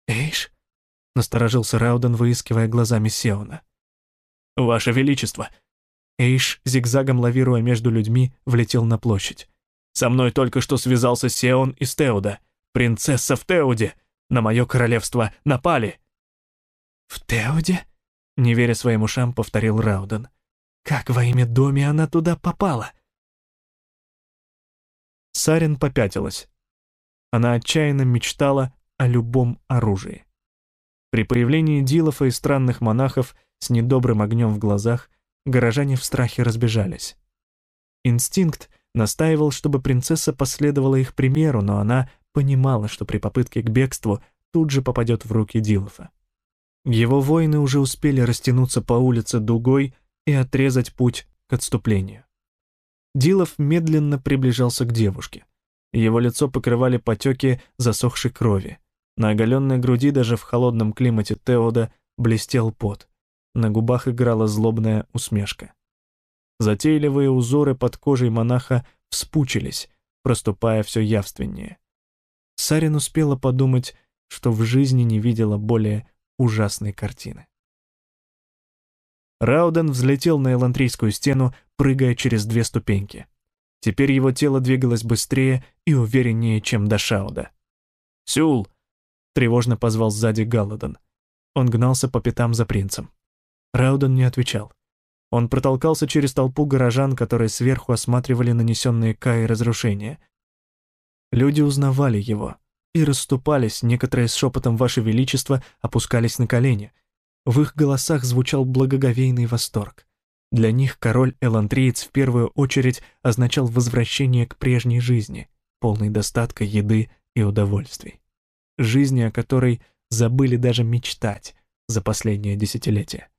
«Эйш?» — насторожился Рауден, выискивая глазами Сеона. «Ваше Величество!» Эйш, зигзагом лавируя между людьми, влетел на площадь. «Со мной только что связался Сеон из Теуда. Принцесса в Теуде! На мое королевство напали!» «В Теоде?» — не веря своим ушам, повторил Рауден. «Как во имя доме она туда попала?» Сарин попятилась. Она отчаянно мечтала о любом оружии. При появлении Дилофа и странных монахов с недобрым огнем в глазах горожане в страхе разбежались. Инстинкт настаивал, чтобы принцесса последовала их примеру, но она понимала, что при попытке к бегству тут же попадет в руки Дилофа. Его воины уже успели растянуться по улице дугой и отрезать путь к отступлению. Дилов медленно приближался к девушке. Его лицо покрывали потеки засохшей крови. На оголенной груди даже в холодном климате Теода блестел пот. На губах играла злобная усмешка. Затейливые узоры под кожей монаха вспучились, проступая все явственнее. Сарин успела подумать, что в жизни не видела более ужасной картины. Рауден взлетел на элантрийскую стену, прыгая через две ступеньки. Теперь его тело двигалось быстрее и увереннее, чем до Шауда. «Сюл!» — тревожно позвал сзади Галладон. Он гнался по пятам за принцем. Рауден не отвечал. Он протолкался через толпу горожан, которые сверху осматривали нанесенные Каи разрушения. Люди узнавали его и расступались, некоторые с шепотом «Ваше Величество» опускались на колени. В их голосах звучал благоговейный восторг. Для них король Элантриец в первую очередь означал возвращение к прежней жизни, полной достатка еды и удовольствий. Жизни, о которой забыли даже мечтать за последнее десятилетие.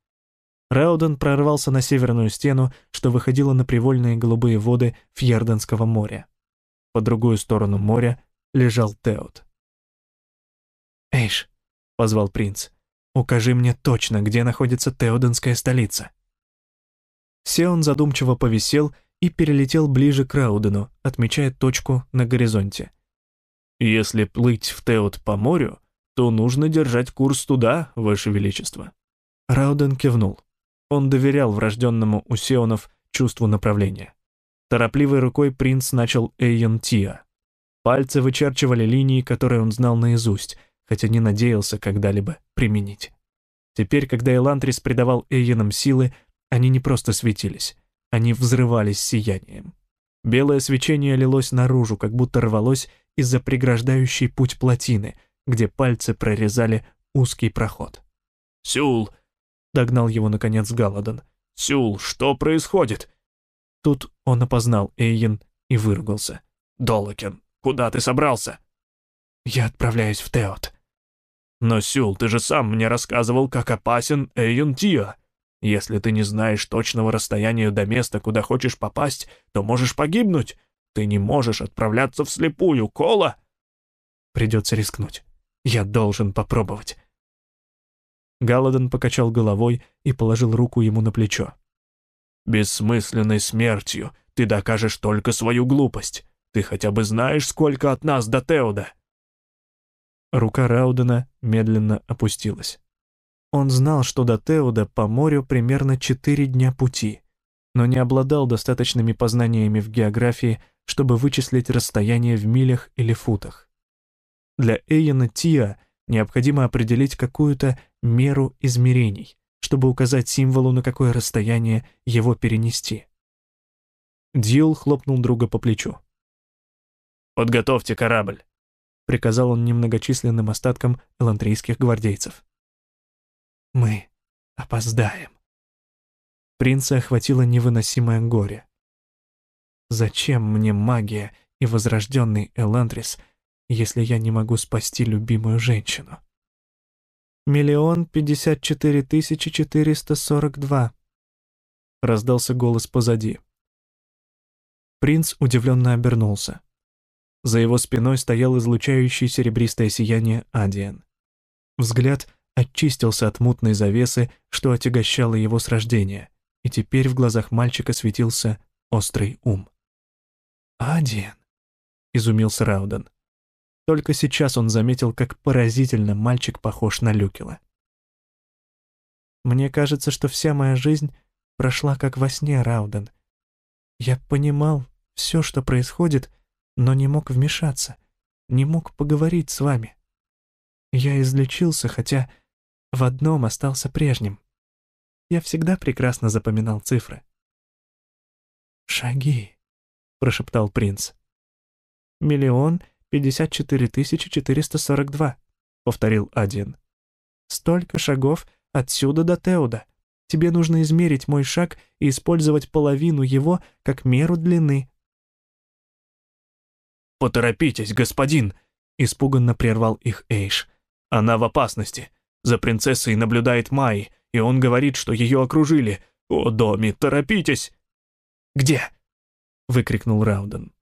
Рауден прорвался на северную стену, что выходило на привольные голубые воды Фьерденского моря. По другую сторону моря лежал Теот. «Эйш», — позвал принц, — «укажи мне точно, где находится Теоденская столица». Сеон задумчиво повисел и перелетел ближе к Раудену, отмечая точку на горизонте. «Если плыть в Теот по морю, то нужно держать курс туда, Ваше Величество». Рауден кивнул. Он доверял врожденному у Сеонов чувству направления. Торопливой рукой принц начал Эйон. Пальцы вычерчивали линии, которые он знал наизусть, хотя не надеялся когда-либо применить. Теперь, когда Элантрис придавал Эйонам силы, они не просто светились, они взрывались сиянием. Белое свечение лилось наружу, как будто рвалось из-за преграждающей путь плотины, где пальцы прорезали узкий проход. «Сюл!» — догнал его, наконец, Галадон. «Сюл, что происходит?» Тут он опознал Эйен и выругался. «Долокен, куда ты собрался?» «Я отправляюсь в Теот». «Но, Сюл, ты же сам мне рассказывал, как опасен Эйен Тиа. Если ты не знаешь точного расстояния до места, куда хочешь попасть, то можешь погибнуть. Ты не можешь отправляться вслепую, Кола!» «Придется рискнуть. Я должен попробовать». Галадон покачал головой и положил руку ему на плечо. «Бессмысленной смертью ты докажешь только свою глупость. Ты хотя бы знаешь, сколько от нас до Теода?» Рука Раудена медленно опустилась. Он знал, что до Теуда по морю примерно четыре дня пути, но не обладал достаточными познаниями в географии, чтобы вычислить расстояние в милях или футах. Для Эйена Тиа необходимо определить какую-то меру измерений, чтобы указать символу, на какое расстояние его перенести. Дьюл хлопнул друга по плечу. «Подготовьте корабль», — приказал он немногочисленным остаткам элантрийских гвардейцев. Мы опоздаем. Принца охватило невыносимое горе. Зачем мне магия и возрожденный Эландрис, если я не могу спасти любимую женщину? Миллион пятьдесят четыре тысячи четыреста сорок два. Раздался голос позади. Принц удивленно обернулся. За его спиной стоял излучающий серебристое сияние Адиан. Взгляд очистился от мутной завесы, что отягощало его с рождения, и теперь в глазах мальчика светился острый ум. «Адиен», — изумился Рауден. Только сейчас он заметил, как поразительно мальчик похож на Люкела. «Мне кажется, что вся моя жизнь прошла как во сне, Рауден. Я понимал все, что происходит, но не мог вмешаться, не мог поговорить с вами. Я излечился, хотя в одном остался прежним. Я всегда прекрасно запоминал цифры. «Шаги», — прошептал принц. «Миллион пятьдесят четыре тысячи четыреста сорок два», — повторил один. «Столько шагов отсюда до Теуда. Тебе нужно измерить мой шаг и использовать половину его как меру длины». «Поторопитесь, господин!» — испуганно прервал их Эйш. «Она в опасности. За принцессой наблюдает Май, и он говорит, что ее окружили. О, Доми, торопитесь!» «Где?» — выкрикнул Рауден.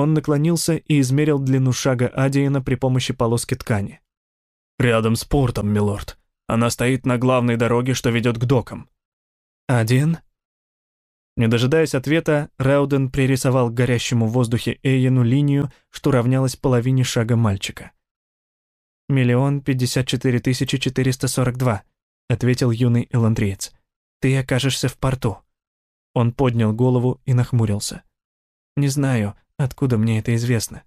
Он наклонился и измерил длину шага Адиена при помощи полоски ткани. «Рядом с портом, милорд. Она стоит на главной дороге, что ведет к докам». «Адиен?» Не дожидаясь ответа, Рауден пририсовал к горящему в воздухе Эйену линию, что равнялась половине шага мальчика. «Миллион пятьдесят четыре тысячи четыреста сорок два», — ответил юный эландриец. «Ты окажешься в порту». Он поднял голову и нахмурился. «Не знаю, откуда мне это известно.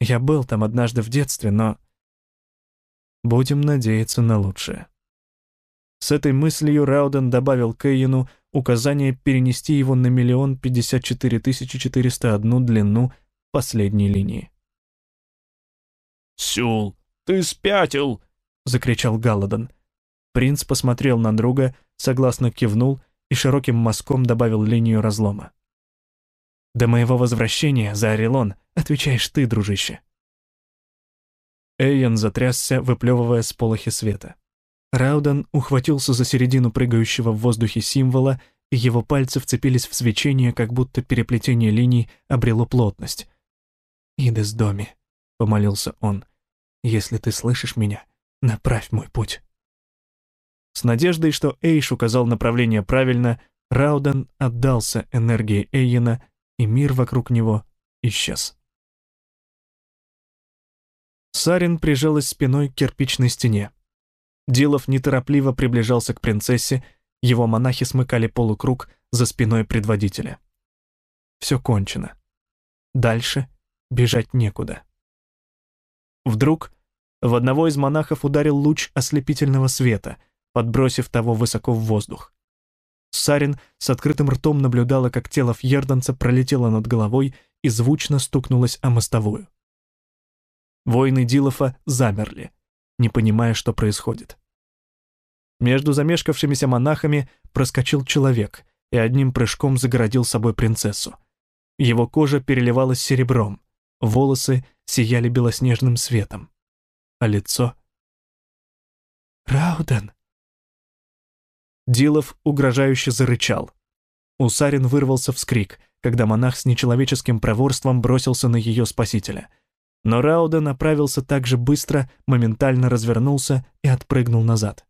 Я был там однажды в детстве, но...» «Будем надеяться на лучшее». С этой мыслью Рауден добавил Кейну указание перенести его на миллион пятьдесят четыре тысячи четыреста одну длину последней линии. «Сюл, ты спятил!» — закричал Галладон. Принц посмотрел на друга, согласно кивнул и широким мазком добавил линию разлома. «До моего возвращения за Орелон отвечаешь ты, дружище». Эйен затрясся, выплевывая сполохи света. Рауден ухватился за середину прыгающего в воздухе символа, и его пальцы вцепились в свечение, как будто переплетение линий обрело плотность. «Идес доме», — помолился он, — «если ты слышишь меня, направь мой путь». С надеждой, что Эйш указал направление правильно, Рауден отдался энергии Эйена, и мир вокруг него исчез. Сарин прижалась спиной к кирпичной стене. Дилов неторопливо приближался к принцессе, его монахи смыкали полукруг за спиной предводителя. Все кончено. Дальше бежать некуда. Вдруг в одного из монахов ударил луч ослепительного света, подбросив того высоко в воздух. Сарин с открытым ртом наблюдала, как тело Фьерданца пролетело над головой и звучно стукнулось о мостовую. Воины Дилофа замерли, не понимая, что происходит. Между замешкавшимися монахами проскочил человек и одним прыжком загородил собой принцессу. Его кожа переливалась серебром, волосы сияли белоснежным светом, а лицо... «Рауден!» Дилов угрожающе зарычал. У Сарин вырвался вскрик, когда монах с нечеловеческим проворством бросился на ее спасителя — но Рауда направился так же быстро, моментально развернулся и отпрыгнул назад.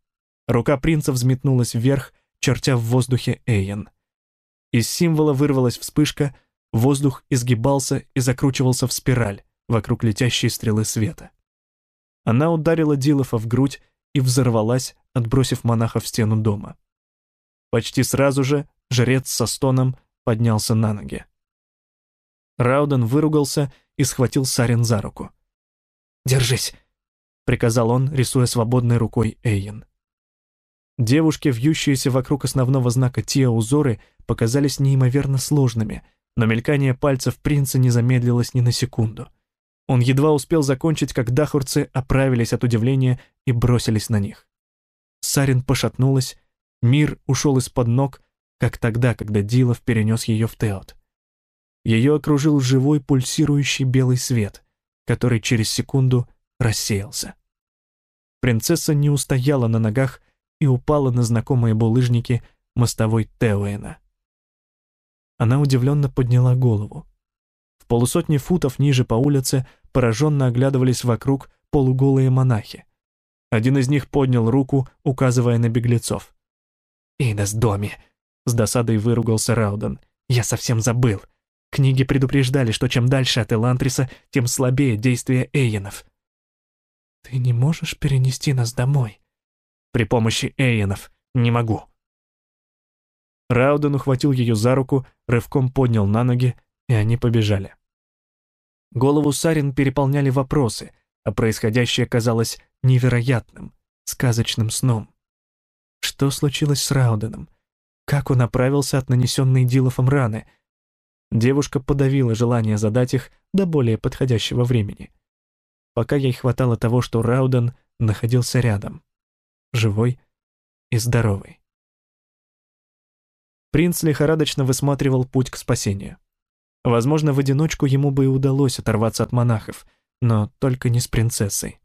Рука принца взметнулась вверх, чертя в воздухе Эйен. Из символа вырвалась вспышка, воздух изгибался и закручивался в спираль вокруг летящей стрелы света. Она ударила Дилофа в грудь и взорвалась, отбросив монаха в стену дома. Почти сразу же жрец со стоном поднялся на ноги. Рауден выругался и схватил Сарин за руку. «Держись!» — приказал он, рисуя свободной рукой Эйен. Девушки, вьющиеся вокруг основного знака Тиа узоры, показались неимоверно сложными, но мелькание пальцев принца не замедлилось ни на секунду. Он едва успел закончить, как дахурцы оправились от удивления и бросились на них. Сарин пошатнулась, мир ушел из-под ног, как тогда, когда Дилов перенес ее в Теот. Ее окружил живой пульсирующий белый свет, который через секунду рассеялся. Принцесса не устояла на ногах и упала на знакомые булыжники мостовой Теуэна. Она удивленно подняла голову. В полусотни футов ниже по улице пораженно оглядывались вокруг полуголые монахи. Один из них поднял руку, указывая на беглецов. «Идас доме!» — с досадой выругался Рауден. «Я совсем забыл. Книги предупреждали, что чем дальше от Элантриса, тем слабее действие Эйенов. «Ты не можешь перенести нас домой?» «При помощи Эйенов не могу». Рауден ухватил ее за руку, рывком поднял на ноги, и они побежали. Голову Сарин переполняли вопросы, а происходящее казалось невероятным, сказочным сном. Что случилось с Рауденом? Как он оправился от нанесенной Дилофом раны — Девушка подавила желание задать их до более подходящего времени. Пока ей хватало того, что Рауден находился рядом, живой и здоровый. Принц лихорадочно высматривал путь к спасению. Возможно, в одиночку ему бы и удалось оторваться от монахов, но только не с принцессой.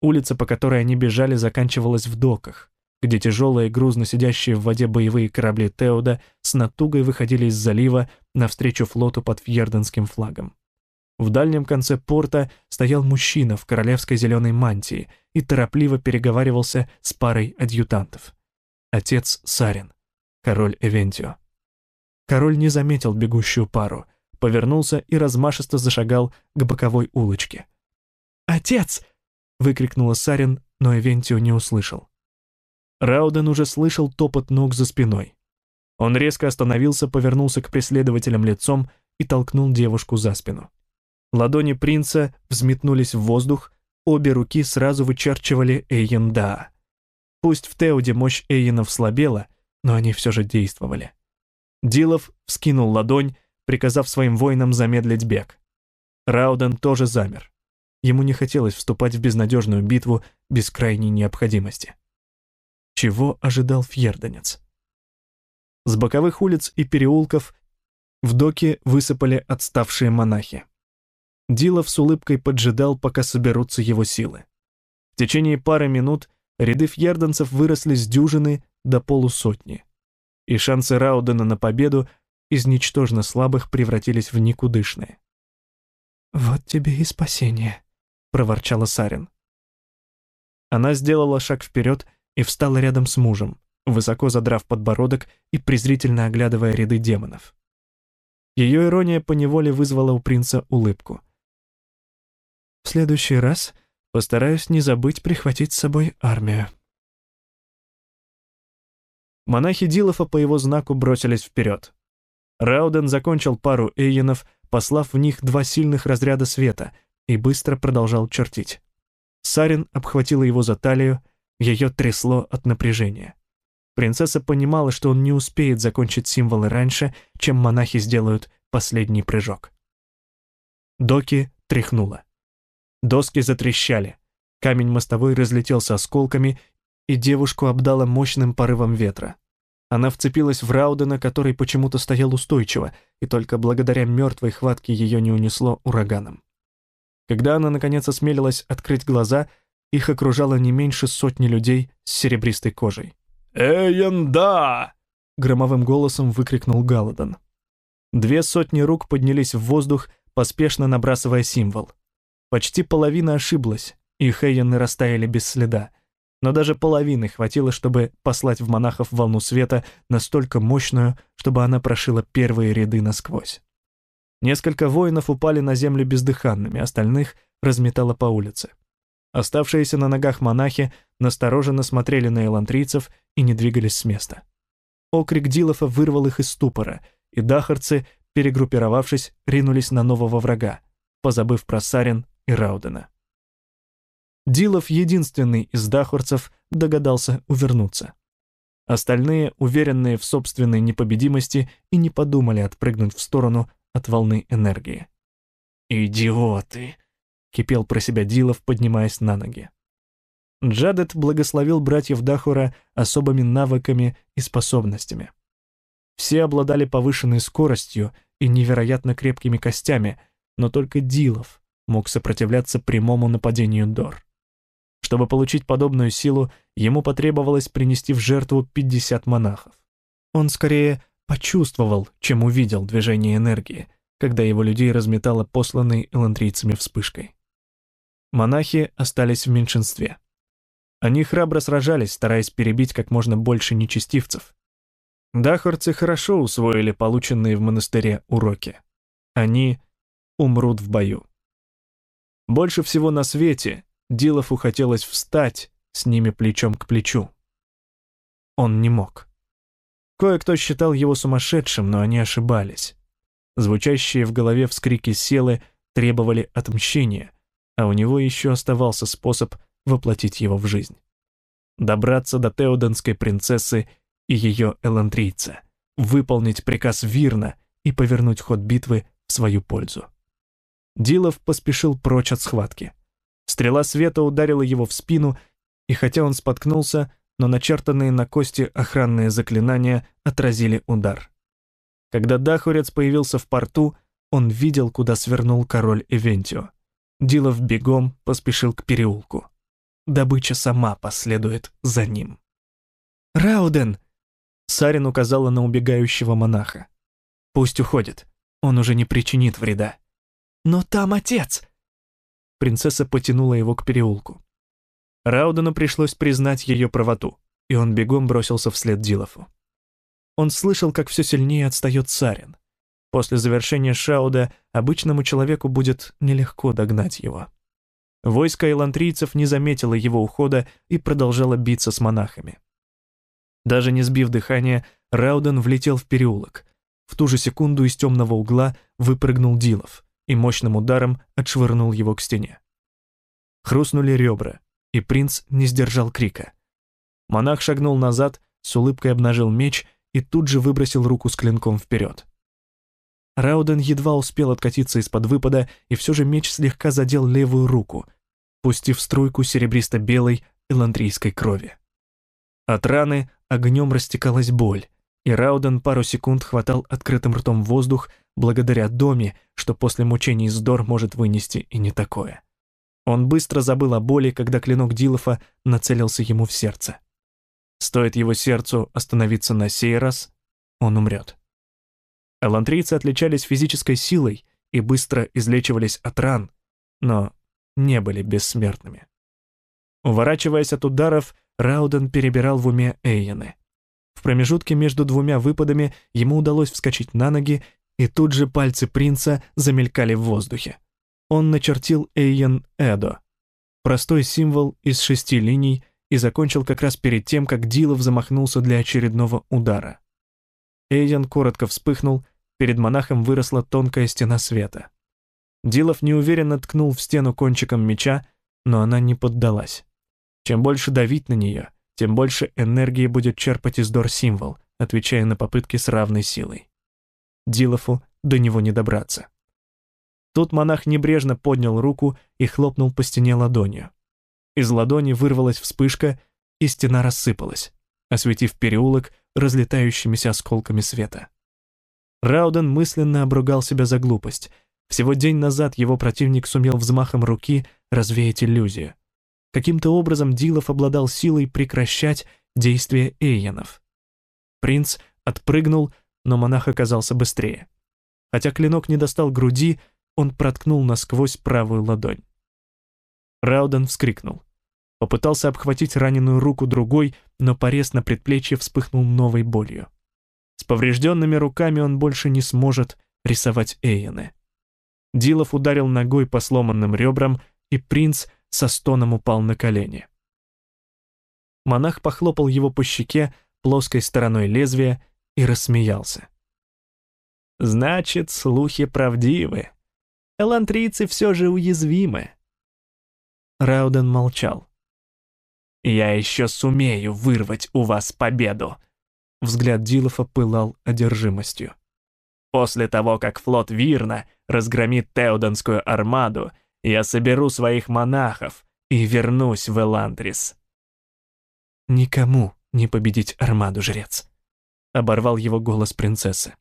Улица, по которой они бежали, заканчивалась в доках где тяжелые грузно сидящие в воде боевые корабли Теода с натугой выходили из залива навстречу флоту под фьерденским флагом. В дальнем конце порта стоял мужчина в королевской зеленой мантии и торопливо переговаривался с парой адъютантов. Отец Сарин, король Эвентио. Король не заметил бегущую пару, повернулся и размашисто зашагал к боковой улочке. «Отец!» — выкрикнула Сарин, но Эвентио не услышал. Рауден уже слышал топот ног за спиной. Он резко остановился, повернулся к преследователям лицом и толкнул девушку за спину. Ладони принца взметнулись в воздух, обе руки сразу вычерчивали Эйенда. Пусть в Теуде мощь Эйенов слабела, но они все же действовали. Дилов вскинул ладонь, приказав своим воинам замедлить бег. Рауден тоже замер. Ему не хотелось вступать в безнадежную битву без крайней необходимости. Чего ожидал фьерденец? С боковых улиц и переулков в доки высыпали отставшие монахи. Дилов с улыбкой поджидал, пока соберутся его силы. В течение пары минут ряды фьерденцев выросли с дюжины до полусотни, и шансы Раудена на победу из ничтожно слабых превратились в никудышные. «Вот тебе и спасение», — проворчала Сарин. Она сделала шаг вперед и встала рядом с мужем, высоко задрав подбородок и презрительно оглядывая ряды демонов. Ее ирония поневоле вызвала у принца улыбку. «В следующий раз постараюсь не забыть прихватить с собой армию». Монахи Дилофа по его знаку бросились вперед. Рауден закончил пару эйенов, послав в них два сильных разряда света, и быстро продолжал чертить. Сарин обхватила его за талию, ее трясло от напряжения. Принцесса понимала, что он не успеет закончить символы раньше, чем монахи сделают последний прыжок. Доки тряхнула. Доски затрещали. Камень мостовой разлетелся осколками, и девушку обдало мощным порывом ветра. Она вцепилась в Раудена, который почему-то стоял устойчиво, и только благодаря мертвой хватке ее не унесло ураганом. Когда она, наконец, осмелилась открыть глаза, их окружало не меньше сотни людей с серебристой кожей. «Эйенда!» — громовым голосом выкрикнул Галадон. Две сотни рук поднялись в воздух, поспешно набрасывая символ. Почти половина ошиблась, и Хейены растаяли без следа. Но даже половины хватило, чтобы послать в монахов волну света настолько мощную, чтобы она прошила первые ряды насквозь. Несколько воинов упали на землю бездыханными, остальных разметало по улице. Оставшиеся на ногах монахи настороженно смотрели на элантрийцев и не двигались с места. Окрик Дилофа вырвал их из ступора, и дахарцы, перегруппировавшись, ринулись на нового врага, позабыв про Сарин и Раудена. Дилов, единственный из дахорцев, догадался увернуться. Остальные, уверенные в собственной непобедимости, и не подумали отпрыгнуть в сторону от волны энергии. «Идиоты!» — кипел про себя Дилов, поднимаясь на ноги. Джадет благословил братьев Дахура особыми навыками и способностями. Все обладали повышенной скоростью и невероятно крепкими костями, но только Дилов мог сопротивляться прямому нападению Дор. Чтобы получить подобную силу, ему потребовалось принести в жертву 50 монахов. Он скорее почувствовал, чем увидел движение энергии, когда его людей разметало посланной элантрийцами вспышкой. Монахи остались в меньшинстве. Они храбро сражались, стараясь перебить как можно больше нечестивцев. Дахорцы хорошо усвоили полученные в монастыре уроки. Они умрут в бою. Больше всего на свете Дилову хотелось встать с ними плечом к плечу. Он не мог. Кое-кто считал его сумасшедшим, но они ошибались. Звучащие в голове вскрики селы требовали отмщения, а у него еще оставался способ воплотить его в жизнь. Добраться до Теоденской принцессы и ее элантрийца, выполнить приказ Вирна и повернуть ход битвы в свою пользу. Дилов поспешил прочь от схватки. Стрела света ударила его в спину, и хотя он споткнулся, но начертанные на кости охранные заклинания отразили удар. Когда Дахурец появился в порту, он видел, куда свернул король Эвентио. Дилов бегом поспешил к переулку. Добыча сама последует за ним. «Рауден!» Сарин указала на убегающего монаха. «Пусть уходит, он уже не причинит вреда». «Но там отец!» Принцесса потянула его к переулку. Раудену пришлось признать ее правоту, и он бегом бросился вслед Дилофу. Он слышал, как все сильнее отстает Сарин. После завершения Шауда обычному человеку будет нелегко догнать его. Войско элантрийцев не заметило его ухода и продолжало биться с монахами. Даже не сбив дыхания, Рауден влетел в переулок. В ту же секунду из темного угла выпрыгнул Дилов и мощным ударом отшвырнул его к стене. Хрустнули ребра, и принц не сдержал крика. Монах шагнул назад, с улыбкой обнажил меч и тут же выбросил руку с клинком вперед. Рауден едва успел откатиться из-под выпада, и все же меч слегка задел левую руку, пустив струйку серебристо-белой эландрийской крови. От раны огнем растекалась боль, и Рауден пару секунд хватал открытым ртом воздух благодаря доме, что после мучений Здор может вынести и не такое. Он быстро забыл о боли, когда клинок Дилофа нацелился ему в сердце. Стоит его сердцу остановиться на сей раз, он умрет. Элантрийцы отличались физической силой и быстро излечивались от ран, но не были бессмертными. Уворачиваясь от ударов, Рауден перебирал в уме Эйены. В промежутке между двумя выпадами ему удалось вскочить на ноги, и тут же пальцы принца замелькали в воздухе. Он начертил Эйен Эдо, простой символ из шести линий, и закончил как раз перед тем, как Дилов замахнулся для очередного удара. Эйен коротко вспыхнул, перед монахом выросла тонкая стена света. Дилов неуверенно ткнул в стену кончиком меча, но она не поддалась. Чем больше давить на нее, тем больше энергии будет черпать из Дор-символ, отвечая на попытки с равной силой. Дилофу до него не добраться. Тут монах небрежно поднял руку и хлопнул по стене ладонью. Из ладони вырвалась вспышка, и стена рассыпалась, осветив переулок разлетающимися осколками света. Рауден мысленно обругал себя за глупость. Всего день назад его противник сумел взмахом руки развеять иллюзию. Каким-то образом Дилов обладал силой прекращать действия Эйенов. Принц отпрыгнул, но монах оказался быстрее. Хотя клинок не достал груди, он проткнул насквозь правую ладонь. Рауден вскрикнул. Попытался обхватить раненую руку другой, но порез на предплечье вспыхнул новой болью. С поврежденными руками он больше не сможет рисовать Эйены. Дилов ударил ногой по сломанным ребрам, и принц со стоном упал на колени. Монах похлопал его по щеке плоской стороной лезвия и рассмеялся. «Значит, слухи правдивы. Элантрийцы все же уязвимы». Рауден молчал. «Я еще сумею вырвать у вас победу!» Взгляд Дилофа пылал одержимостью. «После того, как флот Вирна разгромит Теодонскую армаду я соберу своих монахов и вернусь в Эландрис. «Никому не победить армаду, жрец», — оборвал его голос принцессы.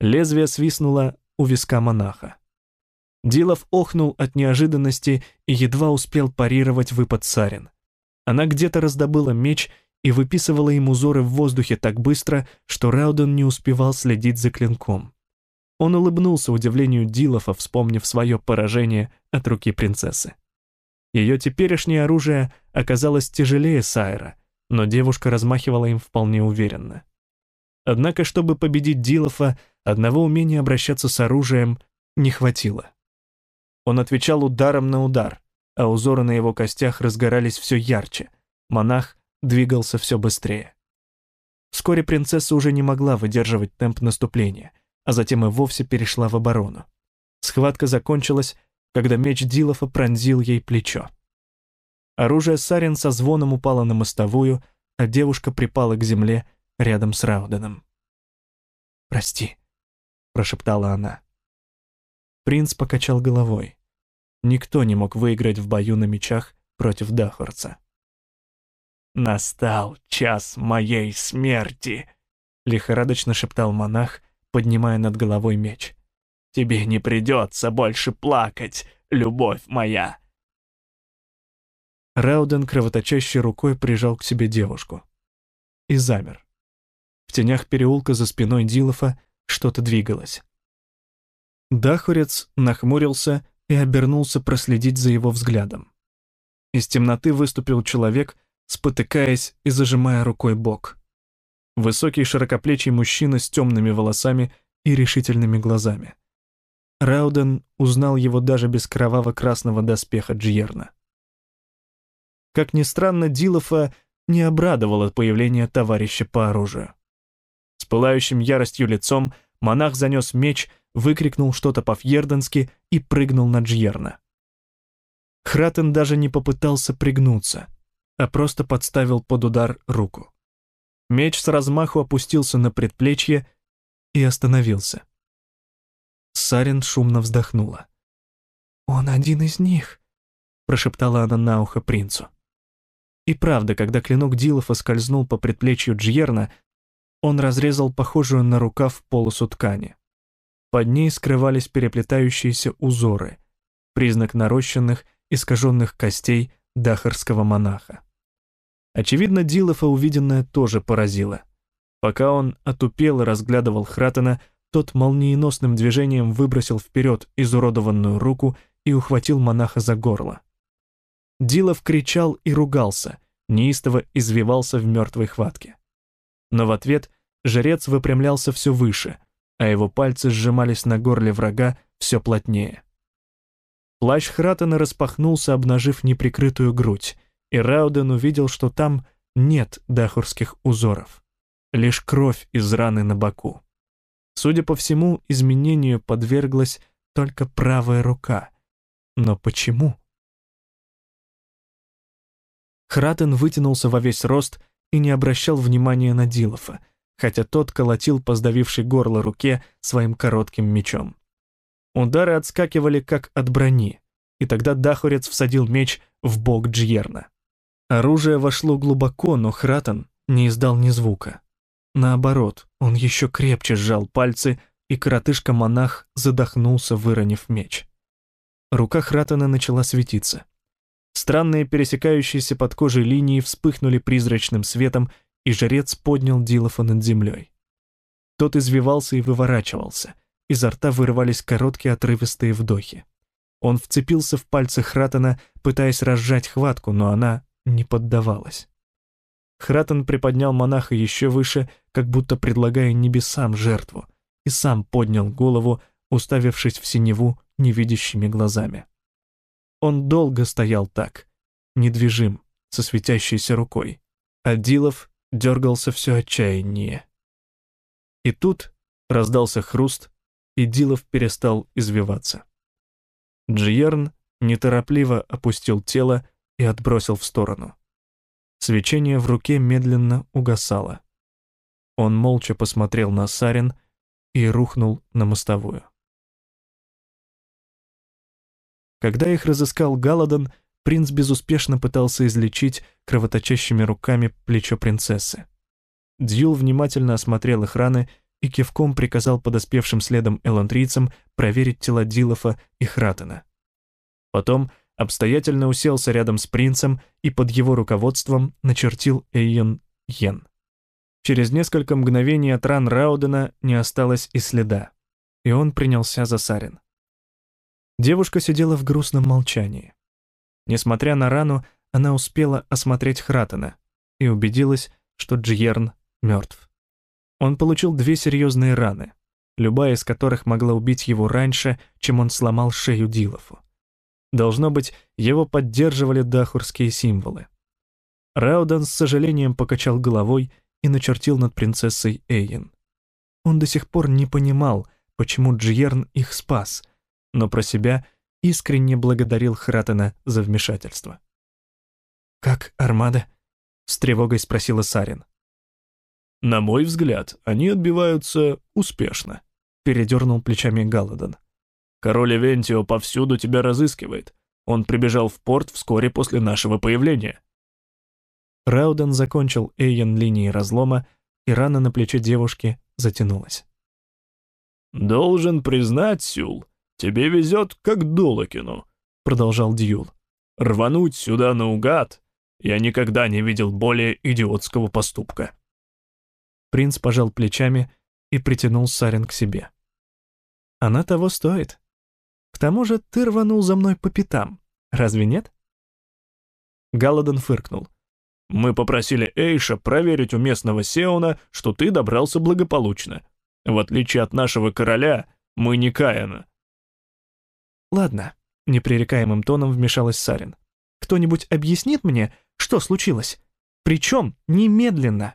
Лезвие свистнуло у виска монаха. Дилов охнул от неожиданности и едва успел парировать выпад Сарин. Она где-то раздобыла меч и выписывала им узоры в воздухе так быстро, что Рауден не успевал следить за клинком. Он улыбнулся удивлению Дилофа, вспомнив свое поражение от руки принцессы. Ее теперешнее оружие оказалось тяжелее Сайра, но девушка размахивала им вполне уверенно. Однако, чтобы победить Дилофа, одного умения обращаться с оружием не хватило. Он отвечал ударом на удар, а узоры на его костях разгорались все ярче. Монах двигался все быстрее. Вскоре принцесса уже не могла выдерживать темп наступления — а затем и вовсе перешла в оборону. Схватка закончилась, когда меч Дилофа пронзил ей плечо. Оружие Сарин со звоном упало на мостовую, а девушка припала к земле рядом с Рауденом. «Прости», — прошептала она. Принц покачал головой. Никто не мог выиграть в бою на мечах против Дахорца. «Настал час моей смерти», — лихорадочно шептал монах, поднимая над головой меч. «Тебе не придется больше плакать, любовь моя!» Рауден кровоточащей рукой прижал к себе девушку. И замер. В тенях переулка за спиной Дилофа что-то двигалось. Дахурец нахмурился и обернулся проследить за его взглядом. Из темноты выступил человек, спотыкаясь и зажимая рукой бок. Высокий широкоплечий мужчина с темными волосами и решительными глазами. Рауден узнал его даже без кроваво-красного доспеха Джьерна. Как ни странно, Дилофа не обрадовало появление товарища по оружию. С пылающим яростью лицом монах занес меч, выкрикнул что-то по-фьерденски и прыгнул на Джьерна. Хратен даже не попытался пригнуться. А просто подставил под удар руку. Меч с размаху опустился на предплечье и остановился. Сарин шумно вздохнула. «Он один из них», — прошептала она на ухо принцу. И правда, когда клинок Дилофа скользнул по предплечью Джьерна, он разрезал похожую на рукав полосу ткани. Под ней скрывались переплетающиеся узоры, признак нарощенных, искаженных костей дахарского монаха. Очевидно, Дилофа увиденное тоже поразило. Пока он отупел и разглядывал Хратена, тот молниеносным движением выбросил вперед изуродованную руку и ухватил монаха за горло. Дилов кричал и ругался, неистово извивался в мертвой хватке. Но в ответ жрец выпрямлялся все выше, а его пальцы сжимались на горле врага все плотнее. Плащ Хратена распахнулся, обнажив неприкрытую грудь, и Рауден увидел, что там нет дахурских узоров, лишь кровь из раны на боку. Судя по всему, изменению подверглась только правая рука. Но почему? Хратен вытянулся во весь рост и не обращал внимания на Дилофа, хотя тот колотил по сдавившей горло руке своим коротким мечом. Удары отскакивали, как от брони, и тогда Дахурец всадил меч в бок Джьерна. Оружие вошло глубоко, но Хратен не издал ни звука. Наоборот, он еще крепче сжал пальцы, и коротышка-монах задохнулся, выронив меч. Рука Хратена начала светиться. Странные пересекающиеся под кожей линии вспыхнули призрачным светом, и жрец поднял Дилофа над землей. Тот извивался и выворачивался. Изо рта вырывались короткие отрывистые вдохи. Он вцепился в пальцы Хратена, пытаясь разжать хватку, но она не поддавалась. Хратен приподнял монаха еще выше, как будто предлагая небесам жертву, и сам поднял голову, уставившись в синеву невидящими глазами. Он долго стоял так, недвижим, со светящейся рукой, а Дилов дергался все отчаяннее. И тут раздался хруст, и Дилов перестал извиваться. Джиерн неторопливо опустил тело и отбросил в сторону. Свечение в руке медленно угасало. Он молча посмотрел на Сарин и рухнул на мостовую. Когда их разыскал Галадон, принц безуспешно пытался излечить кровоточащими руками плечо принцессы. Дьюл внимательно осмотрел их раны и кивком приказал подоспевшим следом элантрийцам проверить тела Дилофа и Хратена. Потом обстоятельно уселся рядом с принцем и под его руководством начертил Эйон Йен. Через несколько мгновений от ран Раудена не осталось и следа, и он принялся за Сарин. Девушка сидела в грустном молчании. Несмотря на рану, она успела осмотреть Хратена и убедилась, что Джиерн мертв. Он получил две серьезные раны, любая из которых могла убить его раньше, чем он сломал шею Дилофу. Должно быть, его поддерживали дахурские символы. Раудан с сожалением покачал головой и начертил над принцессой Эйен. Он до сих пор не понимал, почему Джиерн их спас — но про себя искренне благодарил Хратена за вмешательство. «Как Армада?» — с тревогой спросила Сарин. «На мой взгляд, они отбиваются успешно», — передернул плечами Галадон. «Король Эвентио повсюду тебя разыскивает. Он прибежал в порт вскоре после нашего появления». Рауден закончил Эйен линии разлома, и рана на плече девушки затянулась. «Должен признать, Сюл, «Тебе везет, как Долокину», — продолжал Дьюл. «Рвануть сюда наугад я никогда не видел более идиотского поступка». Принц пожал плечами и притянул Сарин к себе. «Она того стоит. К тому же ты рванул за мной по пятам, разве нет?» Галадон фыркнул. «Мы попросили Эйша проверить у местного Сеуна, что ты добрался благополучно. В отличие от нашего короля, мы не Каина. «Ладно», — непререкаемым тоном вмешалась Сарин. «Кто-нибудь объяснит мне, что случилось? Причем немедленно?»